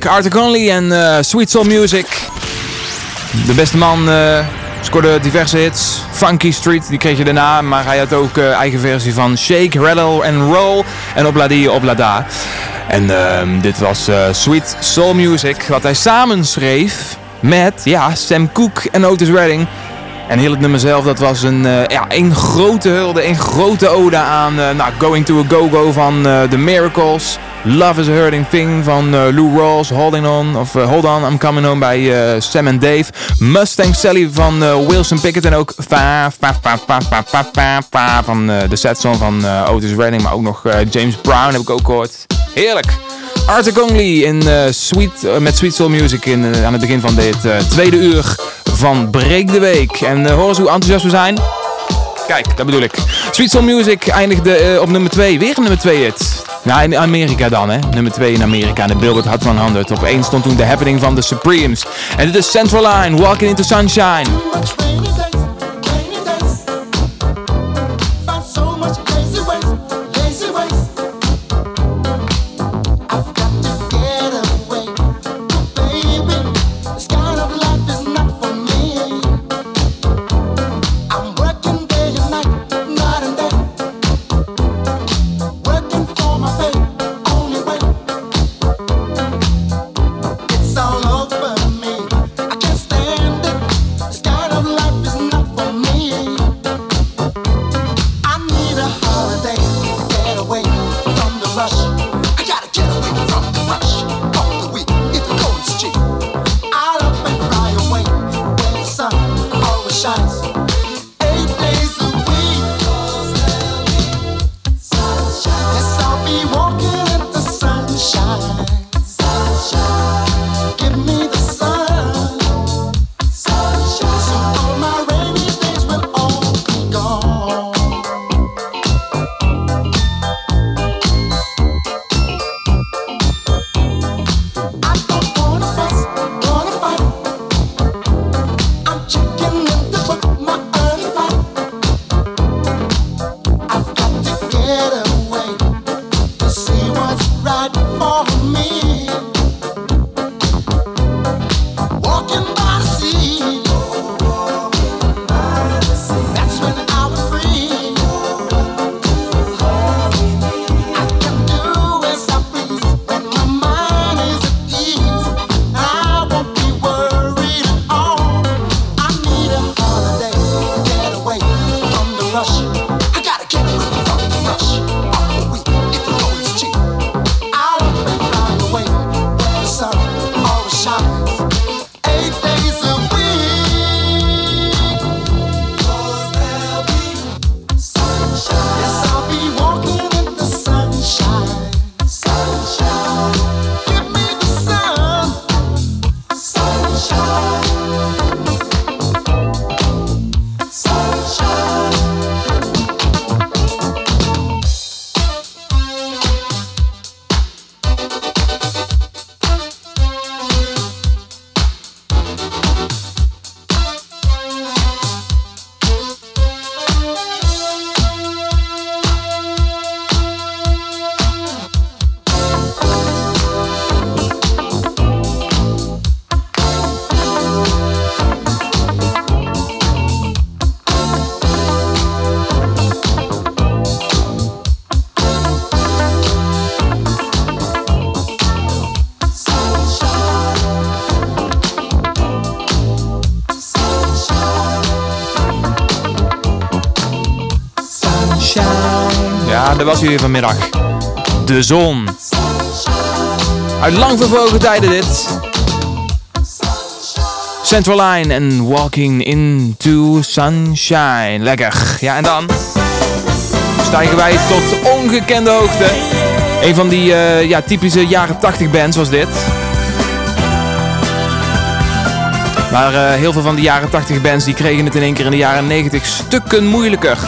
Heerlijk. Arthur Conley en eh, Sweet Soul Music. De beste man eh, scoorde diverse hits. Funky Street, die kreeg je daarna. Maar hij had ook eh, eigen versie van Shake, Rattle and Roll. En Obladi Oblada. En ehm, dit was Sweet Soul Music. Wat hij samen schreef met ja, Sam Cooke en Otis Redding. En heel het nummer zelf, dat was een, ja, een grote hulde, een grote ode aan eh, nou, Going to a Go-Go van eh, The Miracles. Love is a Hurting Thing van eh, Lou Rawls, Holding On, of eh, Hold On, I'm Coming Home bij eh, Sam en Dave. Mustang Sally van Wilson Pickett en ook Fa, Fa, Fa, Fa, Fa, Fa, Fa, Fa van de set song van Otis Redding. Maar ook nog James Brown heb ik ook gehoord. Heerlijk! Arthur Congley in, Sweet, met Sweet Soul Music in, aan het begin van dit tweede uur van Break de Week. En horen eens hoe enthousiast we zijn? Kijk, dat bedoel ik. Sweet Soul Music eindigde eh, op nummer 2. Weer nummer 2 hit. Ja, in Amerika dan, hè. Nummer 2 in Amerika. De Billboard Hot 100. Op 1 stond toen The Happening van The Supremes. En dit is Central Line, Walking into Sunshine. Vanmiddag. De zon. Uit lang vervlogen tijden dit. Central Line en Walking into Sunshine. Lekker. Ja, en dan stijgen wij tot ongekende hoogte. Een van die eh, ja, typische jaren 80 bands was dit. Maar eh, heel veel van die jaren 80 bands die kregen het in één keer in de jaren 90 stukken moeilijker.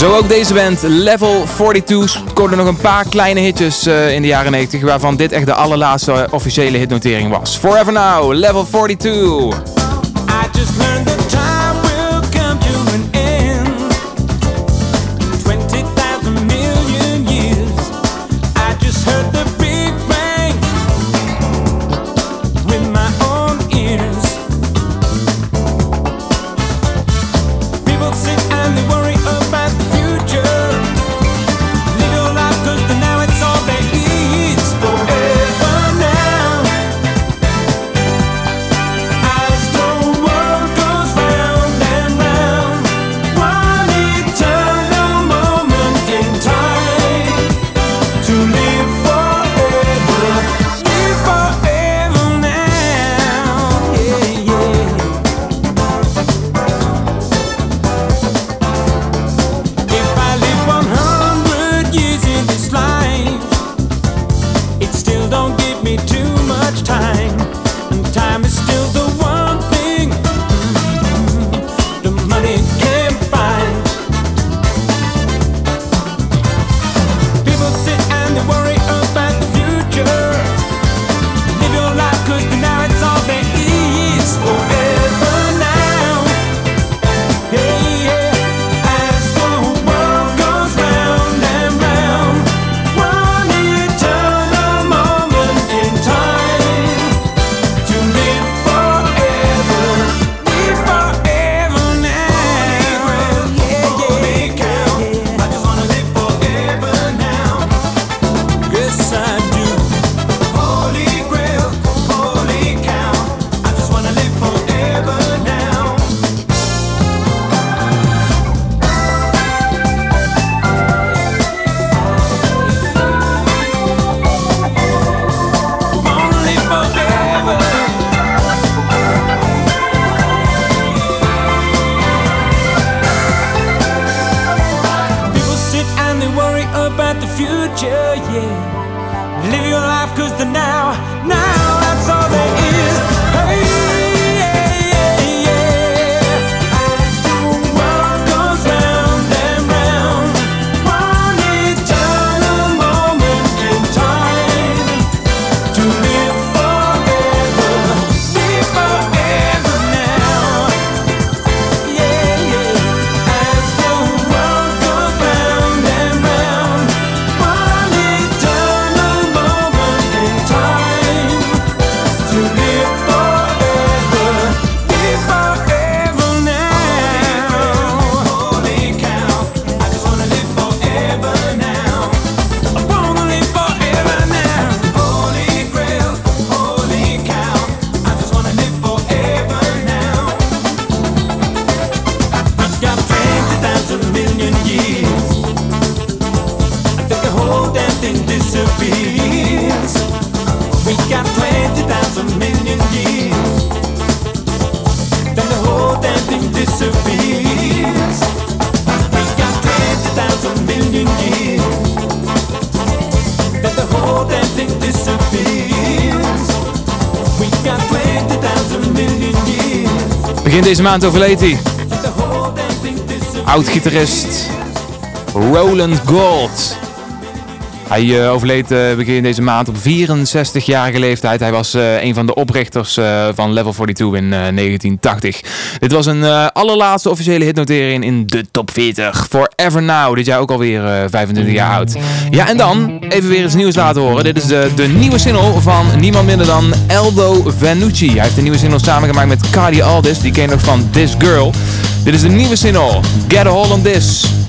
Zo ook deze band, Level 42, scoorde nog een paar kleine hitjes eh, in de jaren 90, waarvan dit echt de allerlaatste officiële hitnotering was. Forever Now, Level 42. Deze maand overleed hij. Oud-gitarist Roland Gold. Hij eh, overleed eh, begin deze maand op 64-jarige leeftijd. Hij was eh, een van de oprichters van Level 42 in eh, 1980. Dit was een allerlaatste officiële hitnotering in de top 40. Forever Now, dit jaar ook alweer eh 25 jaar oud. Ja, en dan even weer iets nieuws laten horen. Dit is de, de nieuwe single van niemand minder dan Eldo Vanucci. Hij heeft een nieuwe single samengemaakt met Cardi Aldis. Die ken je nog van This Girl. Dit is de nieuwe single. Get a hold on this.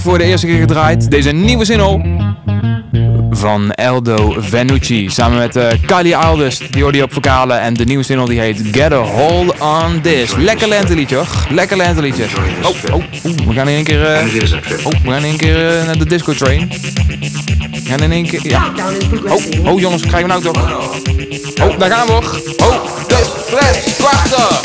voor de eerste keer gedraaid. Deze nieuwe single van Eldo Venucci. Samen met eh, uh, Kali Aldust, die hoorde je op vocalen. En de nieuwe single die heet Get a Hold on This. Lekker lenteliedje hoor. Lekker lenteliedje. Oh, oh, oh, we gaan in één keer, eh, oh, we gaan in één keer eh, naar de disco train. We gaan in één keer. Oh, oh jongens, krijgen we nou toch. Oh, daar gaan we hoor. Oh, de fles prachtig!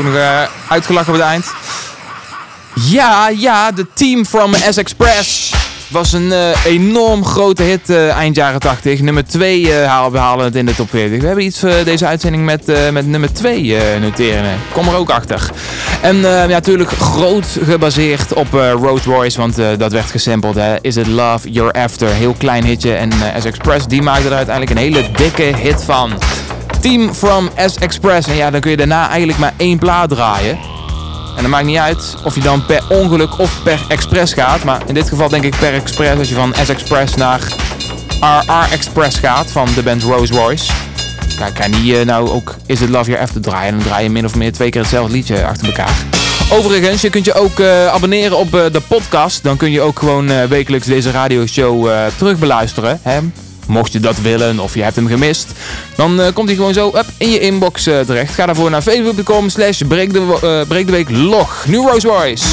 Ook nog eh, uitgelachen op het eind. Ja, ja, de team from S Express was een eh, enorm grote hit eh, eind jaren 80. Nummer 2 eh, halen we halen het in de top 40. We hebben iets deze uitzending met, met nummer 2 eh, noteren. Kom er ook achter. En ja, natuurlijk groot gebaseerd op Rolls Royce, want dat werd gesampled. Hè. Is It Love You're After? Heel klein hitje. En S Express die maakte er uiteindelijk een hele dikke hit van. Team from S Express. En ja, dan kun je daarna eigenlijk maar één plaat draaien. En dat maakt niet uit of je dan per ongeluk of per express gaat. Maar in dit geval denk ik per express als je van S Express naar RR Express gaat van de band Rolls Royce. Kijk, je niet eh, nou ook Is It Love Your After draaien. Dan draai je min of meer twee keer hetzelfde liedje achter elkaar. Overigens, je kunt je ook eh, abonneren op eh, de podcast. Dan kun je ook gewoon wekelijks deze radioshow eh terugbeluisteren. Hè? Mocht je dat willen of je hebt hem gemist, dan eh, komt hij gewoon zo up, in je inbox eh, terecht. Ga daarvoor naar facebook.com slash de, eh. Nu Rolls Royce.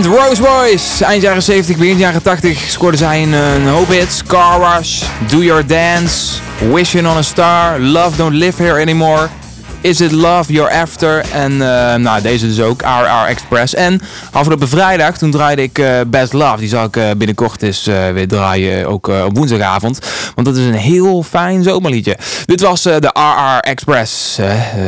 Rolls Royce, eind jaren 70, begin jaren 80, scoorde zij een, een. Car Wash, Do Your Dance, Wishing on a Star, Love Don't Live Here Anymore. Is It Love You're After? En eh, nou, deze dus ook, RR Express. En afgelopen vrijdag, toen draaide ik eh, Best Love. Die zal ik eh, binnenkort eens weer draaien, ook op woensdagavond. Want dat is een heel fijn zomerliedje. Dit was de RR Express.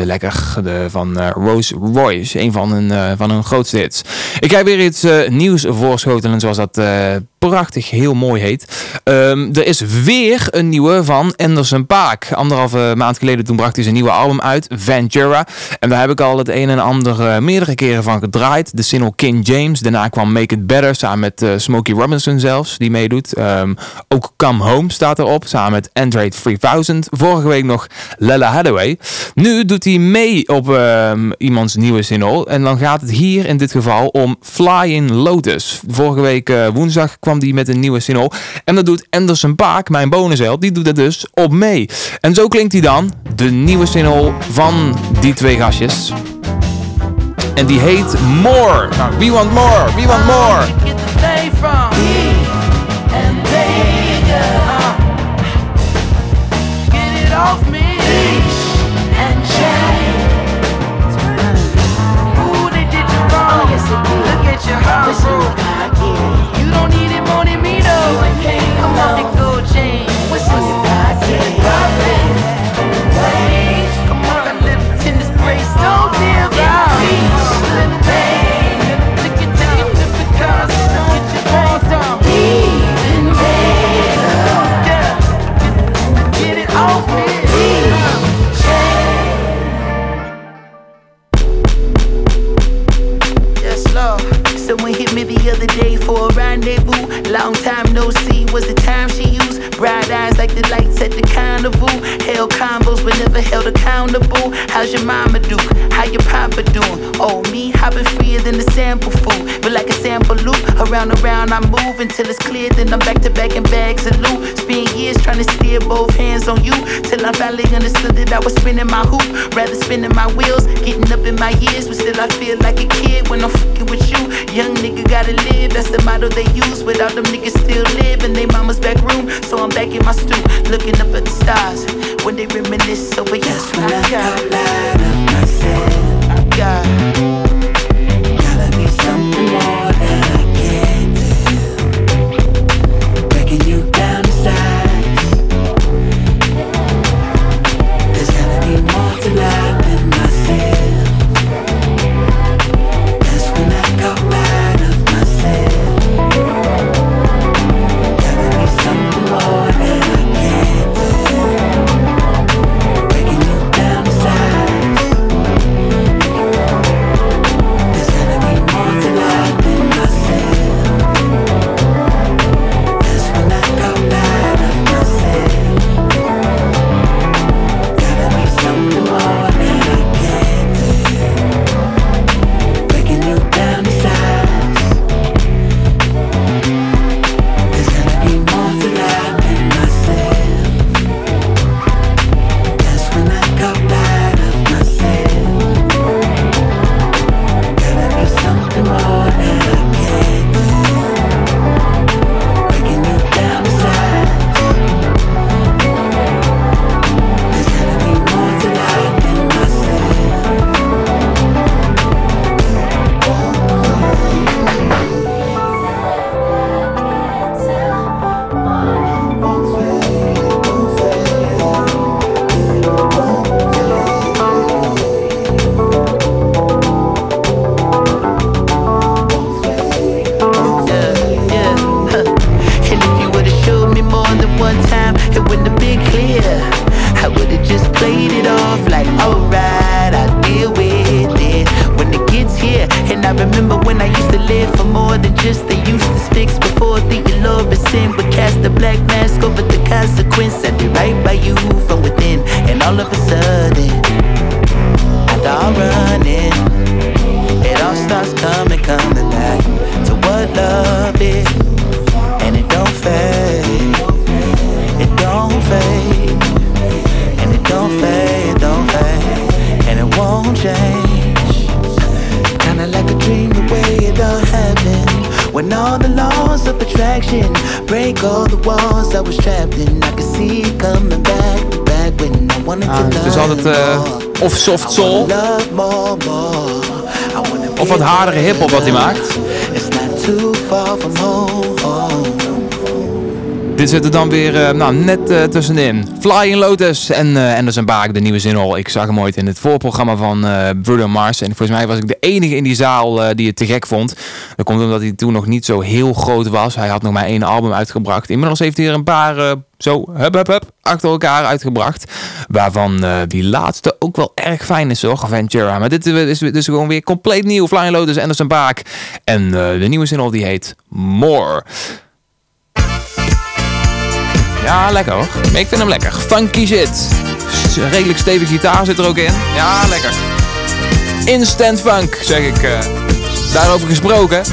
lekker, de, van Rose Royce. Een van hun, van hun grootste hits. Ik heb weer iets eh, nieuws voorschoten. En zoals dat eh, prachtig, heel mooi heet. Ehm, er is weer een nieuwe van Anderson Paak. Anderhalve maand geleden toen bracht hij zijn nieuwe album uit, Ventura. En daar heb ik al het een en ander eh, meerdere keren van gedraaid. De single King James. Daarna kwam Make It Better samen met eh, Smokey Robinson zelfs, die meedoet. Ehm, ook Come Home staat erop, samen met Android 3000. Vorige week nog Lella Hathaway. Nu doet hij mee op ehm, iemands nieuwe single. En dan gaat het hier in dit geval om Flying Lotus. Vorige week eh, woensdag kwam hij met een nieuwe single. En dat doet Anderson Paak, mijn bonusheld, die doet er dus op mee. En zo klinkt hij dan, de nieuwe single van die twee gastjes. En die heet More. Nou, we want more, we want more. They from and they get it off me and change. Ooh, they did you wrong. Look at your house. Long time no see was the like the lights at the carnival. Held combos but never held accountable. How's your mama do? How your papa doing? Oh, me hopping freer than the sample food. But like a sample loop, around and around I move until it's clear. Then I'm back to back in bags of loot. Spend years trying to steer both hands on you. Till I finally understood that I was spinning my hoop. Rather spinning my wheels, getting up in my years. But still I feel like a kid when I'm fucking with you. Young nigga gotta live, that's the motto they use. Without them niggas still live in they mama's back room. So I'm back in my looking up at the stars. When they reminisce over. When I got loud of myself. God. Break all the walls I was trapped in. I could see it coming back, back when I wanted Ah, to het is altijd eh, of soft soul love more, more. of wat hardere hip-hop wat hij maakt. It's not too far from home. home. Dit zit dan weer eh, nou, net eh, tussenin. Flying Lotus en eh Anderson Baak, de nieuwe zin al. Ik zag hem ooit in het voorprogramma van Bruno Mars. En volgens mij was ik de enige in die zaal die het te gek vond. Dat komt omdat hij toen nog niet zo heel groot was. Hij had nog maar één album uitgebracht. Inmiddels heeft hij er een paar zo hup hup hup achter elkaar uitgebracht. Waarvan die laatste ook wel erg fijn is hoor, Ventura. Maar dit is dus gewoon weer compleet nieuw. Flying Lotus, Anderson Baak. En de nieuwe single die heet More. Ja, lekker hoor. Ik vind hem lekker. Funky shit. Redelijk stevig gitaar zit er ook in. Ja, lekker. Instant funk, zeg ik. eh. daarover gesproken.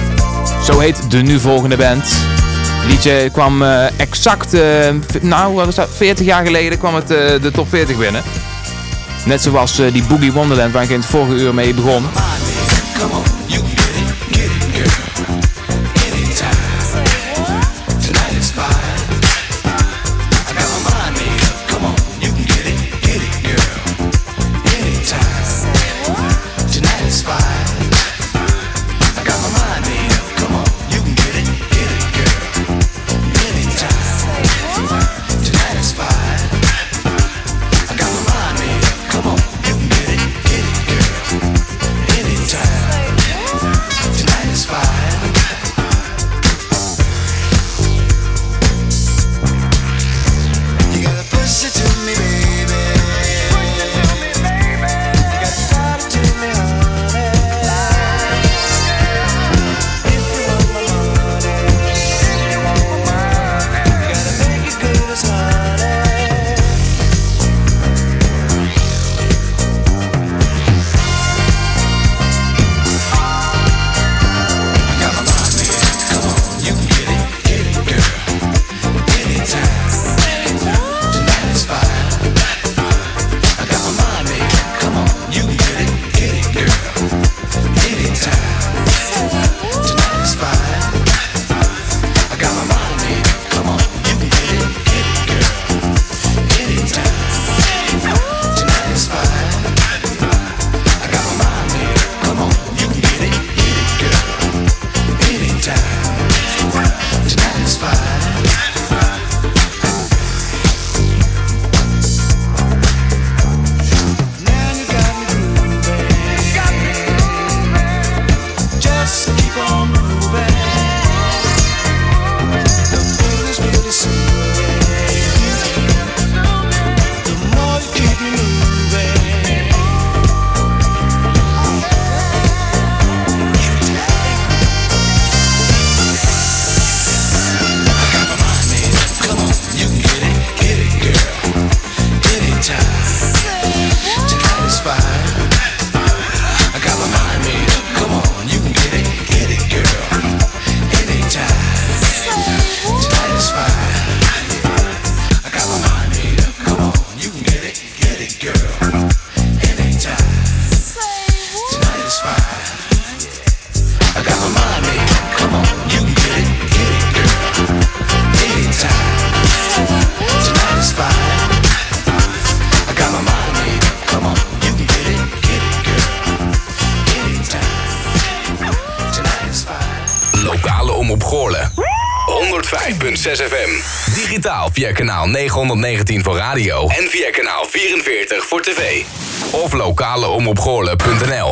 Zo heet de nu volgende band. Liedje kwam eh, exact, eh, nou, wat is dat? 40 jaar geleden kwam het de top 40 binnen. Net zoals die Boogie Wonderland waar ik in het vorige uur mee begon. 105.6 FM. Digitaal via kanaal 919 voor radio en via kanaal 44 voor tv. Of lokaleomroepgoorlen.nl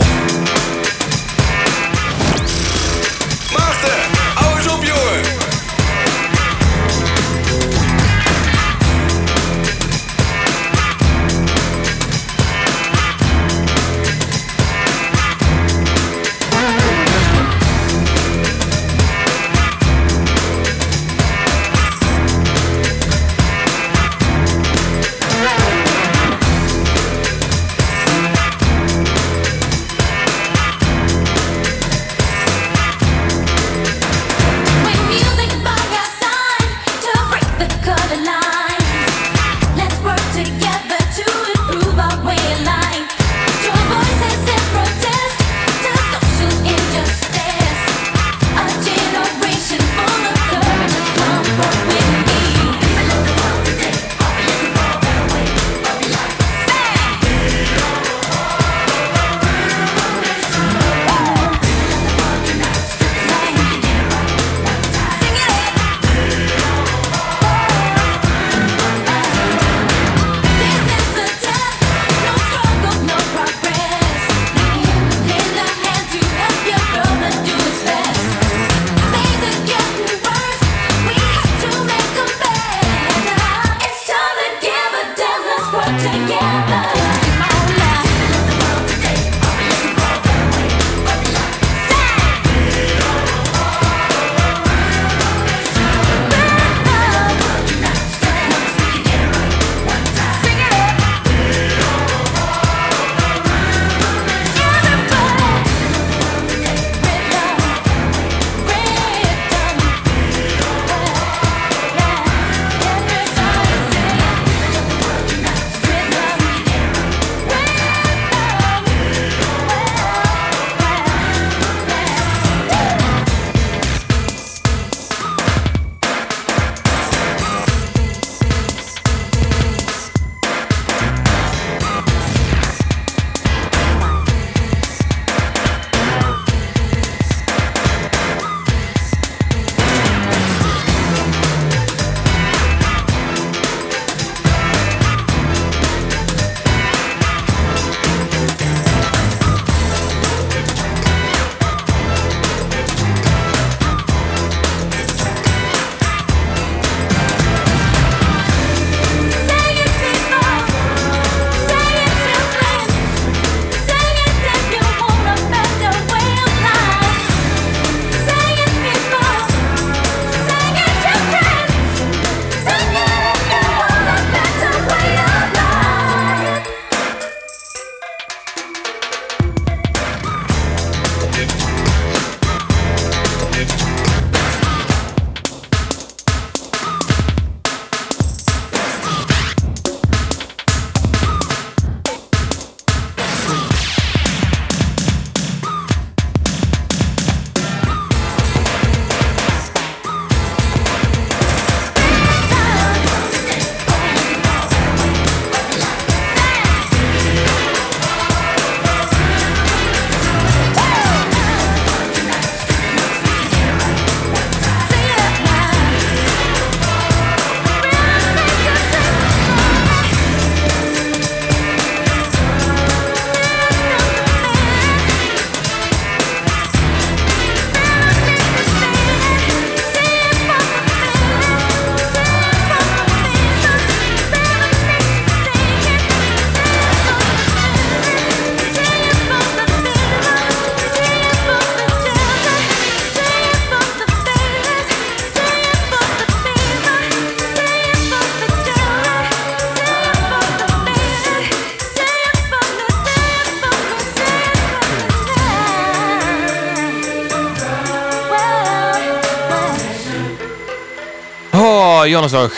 Toch.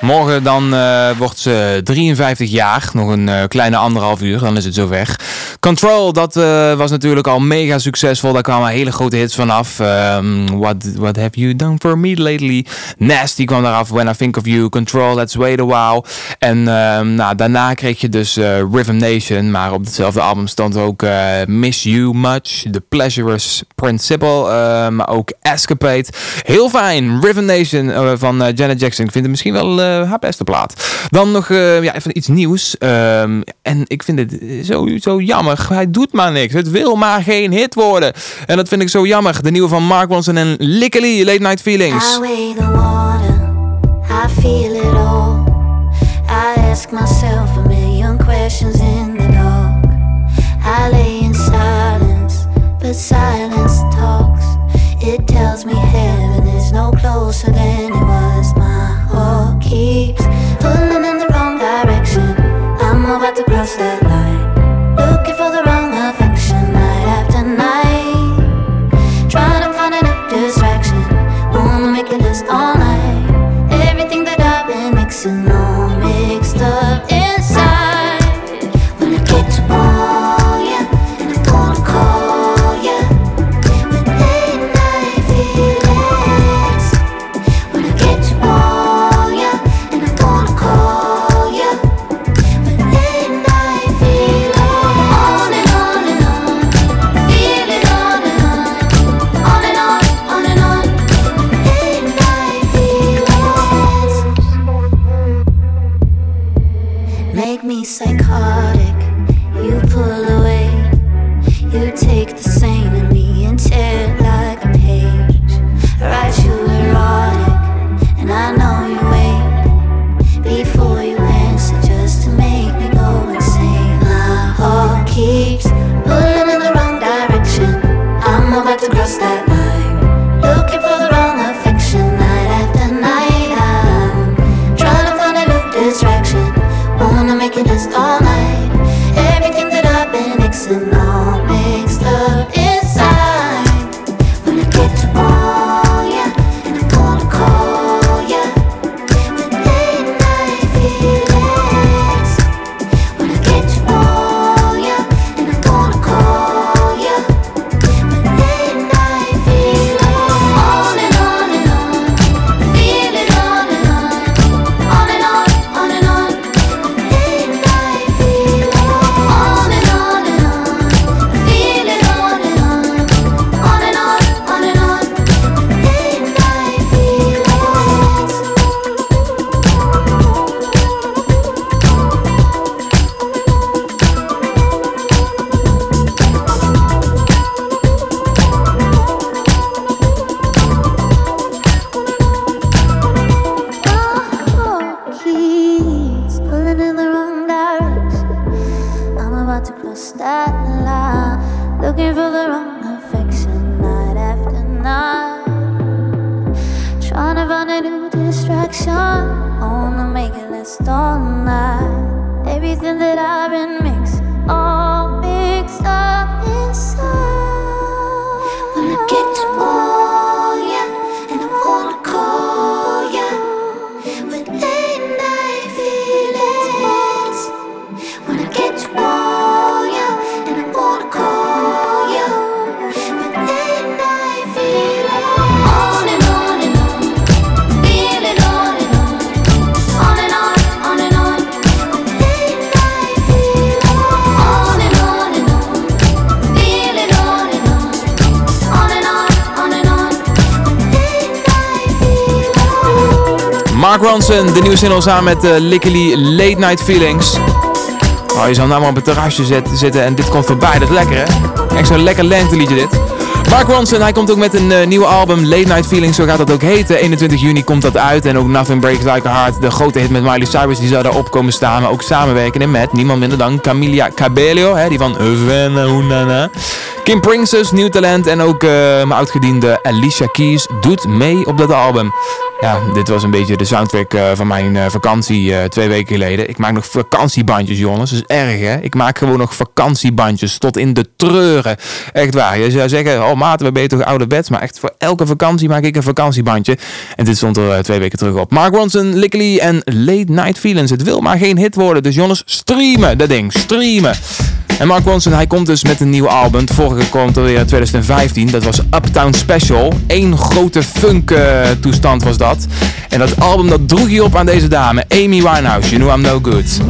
Morgen dan eh, wordt ze 53 jaar. Nog een eh, kleine anderhalf uur, dan is het zover. Control, dat eh, was natuurlijk al mega succesvol. Daar kwamen hele grote hits vanaf. Ehm, what, what have you done for me lately? Nasty kwam eraf. When I think of you. Control, let's wait a while. En ehm, nou, daarna kreeg je dus eh, Rhythm Nation. Maar op hetzelfde album stond ook eh, Miss You Much. The Pleasurous Principle. maar ook Escapade. Heel fijn. Rhythm Nation van Janet Jackson. Ik vind het misschien wel haar beste plaat. Dan nog ja, even iets nieuws. Ehm, en ik vind het zo, zo jammer. Hij doet maar niks. Het wil maar geen hit worden. En dat vind ik zo jammer. De nieuwe van Mark Ronson en Lickily, Late Night Feelings. I weigh the water, I feel it all. I ask myself a million questions in the dark. I lay in silence, but silence talks. It tells me heaven is no closer than Mark Ronson, de nieuwe single samen met uh, Lickily Late Night Feelings. Oh, je zou nou op het terrasje zitten en dit komt voorbij. Dat is lekker hè? Echt zo'n lekker lenteliedje dit. Mark Ronson, hij komt ook met een uh, nieuw album, Late Night Feelings, zo gaat dat ook heten. 21 juni komt dat uit en ook Nothing Breaks Like a Heart, de grote hit met Miley Cyrus, die zou daarop komen staan. Maar ook samenwerken met niemand minder dan Camila Cabello, hè, die van Havana. Kim Princess, nieuw talent. En ook eh, mijn oudgediende Alicia Keys doet mee op dat album. Ja, dit was een beetje de soundtrack eh, van mijn eh, vakantie eh, twee weken geleden. Ik maak nog vakantiebandjes, jongens. Dat is erg, hè? Ik maak gewoon nog vakantiebandjes tot in de treuren. Echt waar. Je zou zeggen, oh maat, we ben je toch ouderwets. Maar echt voor elke vakantie maak ik een vakantiebandje. En dit stond er twee weken terug op. Mark Ronson, Lickly en Late Night Feelings. Het wil maar geen hit worden. Dus jongens, streamen dat ding. Streamen. En Mark Ronson, hij komt dus met een nieuw album. Het vorige komt alweer in 2015. Dat was Uptown Special. Eén grote funk eh, toestand was dat. En dat album dat droeg hij op aan deze dame. Amy Winehouse. You know I'm no good.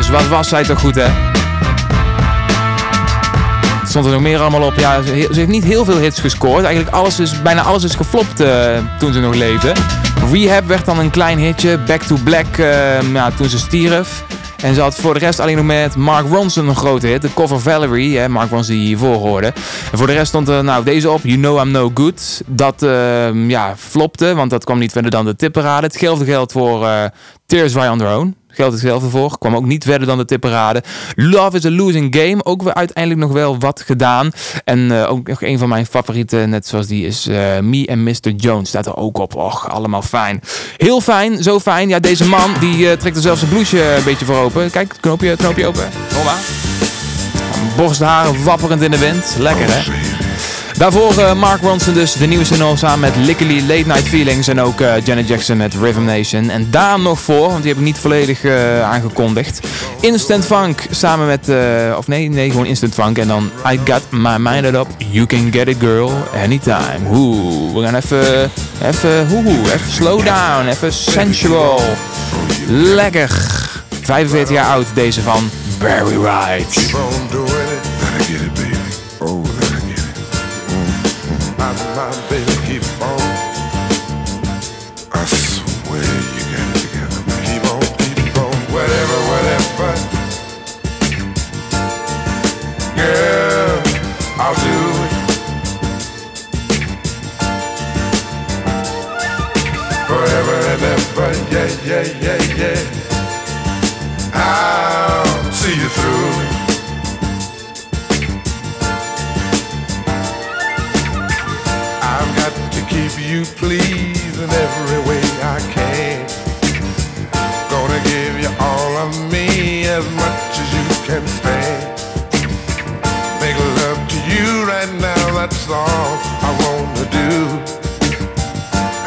Winehouse, wat was zij toch goed, hè? Stond er nog meer allemaal op. Ja, ze, heeft niet heel veel hits gescoord. Eigenlijk alles is, bijna alles is geflopt eh, toen ze nog leefde. Rehab werd dan een klein hitje. Back to Black eh, toen ze stierf. En ze had voor de rest alleen nog met Mark Ronson een grote hit. De cover Valerie, hè, Mark Ronson die hiervoor hoorde. En voor de rest stond er nou deze op, You Know I'm No Good. Dat eh, ja, flopte, want dat kwam niet verder dan de tipperade. Hetzelfde geldt voor eh, Tears Why On Their Own. Geldt hetzelfde voor. Kwam ook niet verder dan de tipperade. Love is a Losing Game. Ook weer uiteindelijk nog wel wat gedaan. En eh, ook nog een van mijn favorieten, net zoals die, is eh, Me and Mr. Jones. Staat er ook op. Och, allemaal fijn. Heel fijn, zo fijn. Ja, deze man die eh, trekt er zelfs zijn blouseje een beetje voor open. Kijk, knoopje, knoopje open. Kom maar. Borstharen wapperend in de wind. Lekker hè? Daarvoor eh, Mark Ronson dus, de nieuwe single samen met Lickily Late Night Feelings en ook eh, Janet Jackson met Rhythm Nation. En daar nog voor, want die heb ik niet volledig eh, aangekondigd, Instant Funk samen met, of nee, nee, gewoon Instant Funk. En dan I Got My Mind Up, You Can Get It Girl Anytime. Oeh, we gaan even, even, hoehoe, even slow down, even sensual. Lekker. 45 jaar oud deze van Barry Wright. My, my baby, keep on. I swear you got it together. Keep on, keep on. Whatever, whatever. Girl, I'll do it. Forever and ever. Yeah, yeah, yeah, yeah. Every way I can. Gonna give you all of me as much as you can stand. Make love to you right now, that's all I wanna do.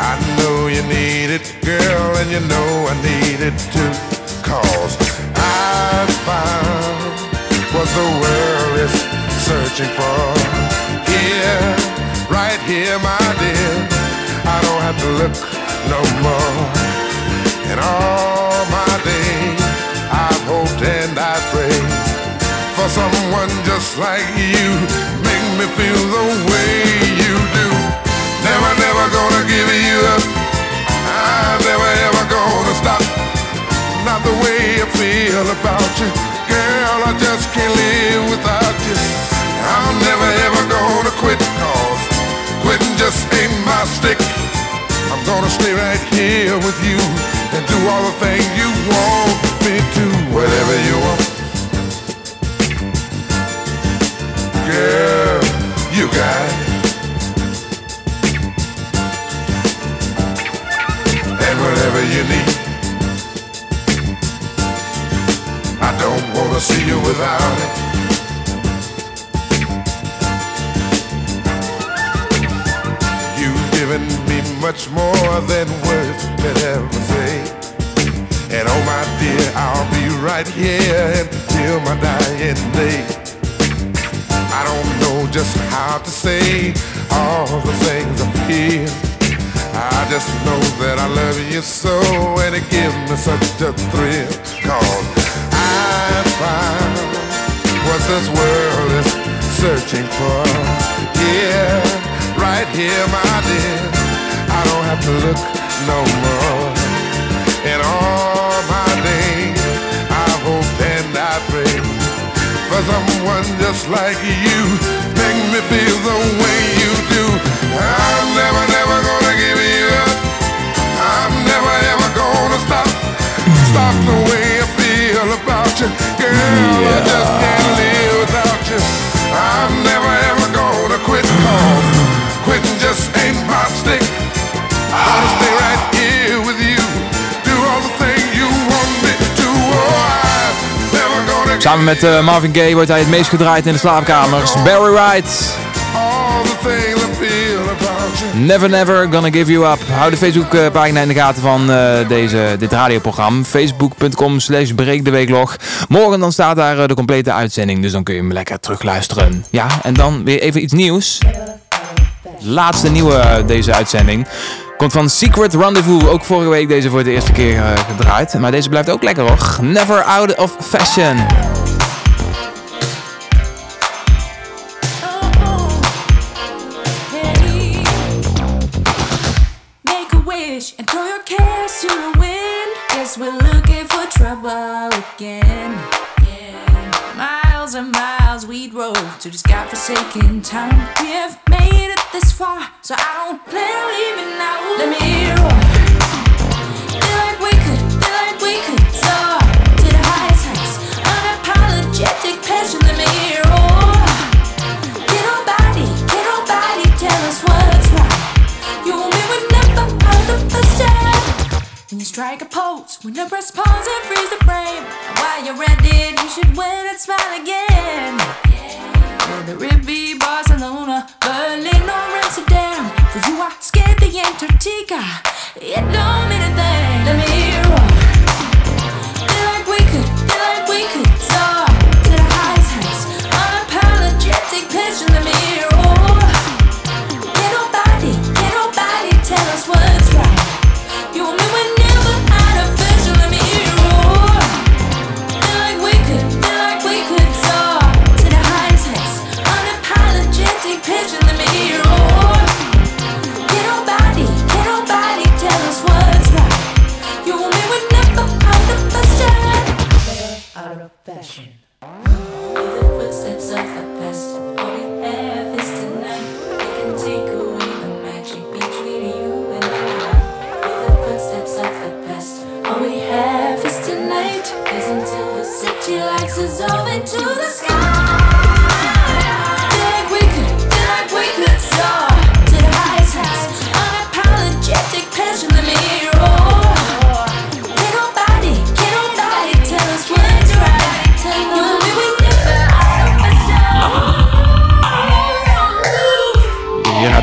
I know you need it, girl, and you know I need it too. Cause I found what the world is searching for. Here, right here, my dear. Don't look no more. In all my days, I've hoped and I prayed for someone just like you. Make me feel the way you do. Never, never gonna give you up. I'm never ever gonna stop. Not the way I feel about you. Girl, I just can't live without you. I'm never ever gonna quit cause quitting just ain't my stick. Gonna stay right here with you and do all the things you want me to. Whatever you want. Girl, you got it. And whatever you need. I don't wanna see you without it. Given much more than words could ever say. And oh my dear, I'll be right here until my dying day. I don't know just how to say all the things I feel. I just know that I love you so and it gives me such a thrill. Cause I found what this world is searching for. Yeah, right here, my dear. I don't have to look no more. In all my days, I hoped and I prayed for someone just like you. Make me feel the way you do. I'm never, never gonna give you up. I'm never ever gonna stop. Stop the way I feel about you. Girl, I just can't live without you. I'm never ever gonna quit cause quitting just ain't my stick. Samen met eh, Marvin Gaye wordt hij het meest gedraaid in de slaapkamers. Barry Wright. Never Never Gonna Give You Up. Hou de Facebookpagina in de gaten van eh, deze, dit radioprogramma. Facebook.com slash breekdeweeklog. Morgen dan staat daar eh, de complete uitzending. Dus dan kun je hem lekker terugluisteren. Ja, en dan weer even iets nieuws. Laatste nieuwe deze uitzending. Komt van Secret Rendezvous. Ook vorige week deze voor de eerste keer eh, gedraaid. Maar deze blijft ook lekker hoor. Never Out of Fashion. Make a wish and throw your cares to we this godforsaken town. We've made it this far, so I don't press pause and freeze the frame. While you're at it, you should win and smile again. Whether it be Barcelona, Berlin, or Amsterdam, for you are scared the Antarctica. It don't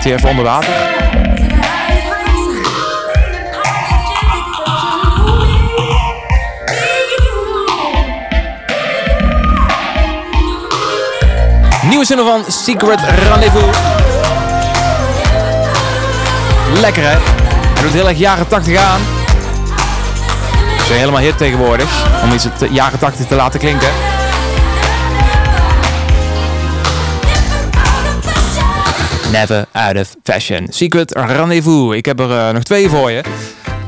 gaat even onder water. Nieuwe single van Secret Rendezvous. Lekker hè? Hij doet heel erg jaren 80 aan. Dat is helemaal hit tegenwoordig. Om iets de jaren 80 te laten klinken. Never out of fashion. Secret Rendezvous. Ik heb er eh, nog twee voor je.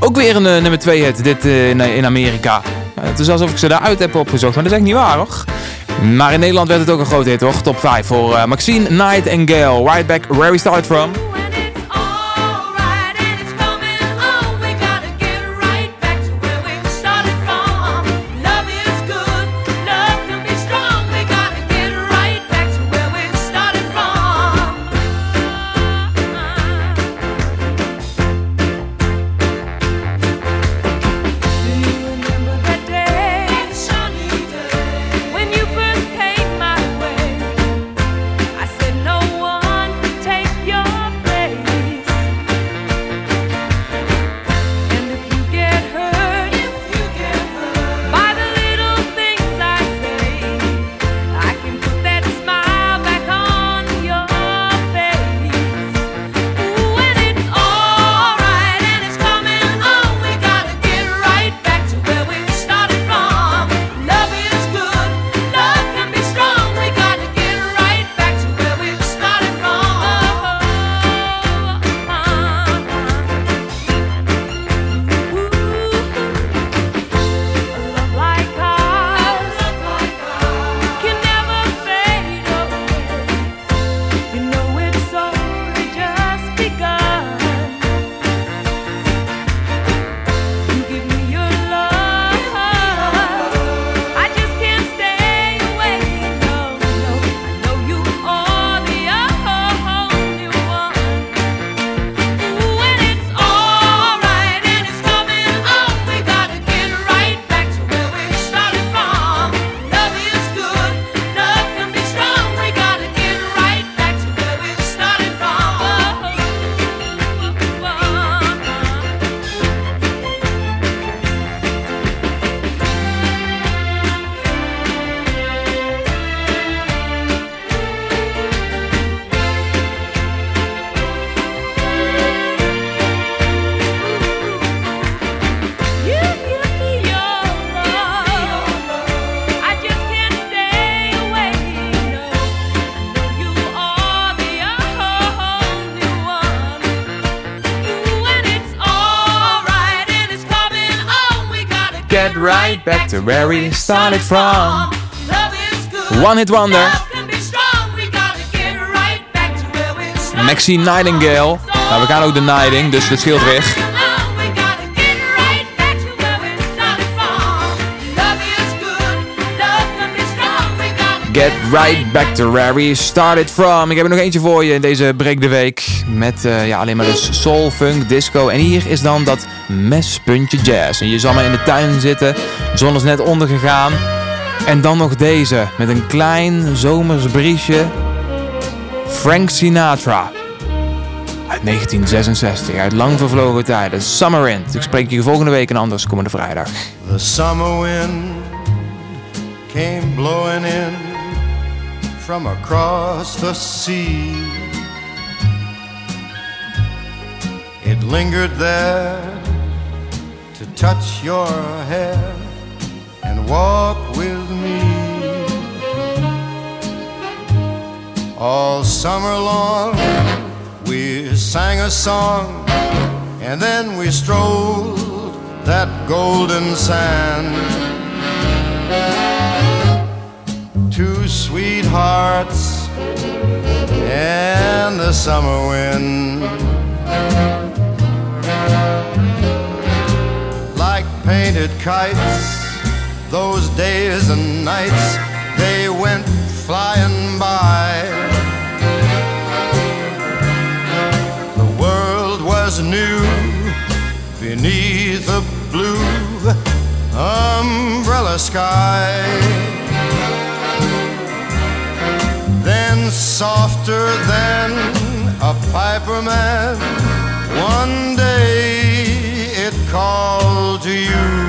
Ook weer een eh, nummer 2 hit, dit eh, in, Amerika. Het is alsof ik ze daaruit heb opgezocht, maar dat is echt niet waar hoor. Maar in Nederland werd het ook een grote hit hoor. Top 5 voor Maxine, Night and Gale. Right back where we started from. To where we started from. One hit wonder. Maxine Nightingale. Nou, we gaan ook de Nighting, dus dat scheelt get right back to where we started from. We gotta Get right back to where we started from. Ik heb er nog eentje voor je in deze Break de Week. Met eh, ja, alleen maar dus soul, funk, disco. En hier is dan dat mespuntje jazz. En je zal maar in de tuin zitten. De zon is net ondergegaan. En dan nog deze. Met een klein zomers briesje. Frank Sinatra. Uit 1966. Uit lang vervlogen tijden. Summer Wind. Ik spreek je volgende week en anders komende vrijdag. The summer wind came blowing in from across the sea. It lingered there touch your hair and walk with me. All summer long we sang a song and then we strolled that golden sand. Two sweethearts and the summer wind. Kites, those days and nights, they went flying by. The world was new beneath a blue umbrella sky. Then, softer than a piper man, one day it called to you.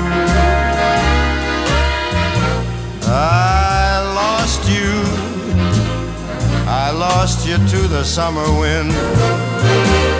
Lost you to the summer wind.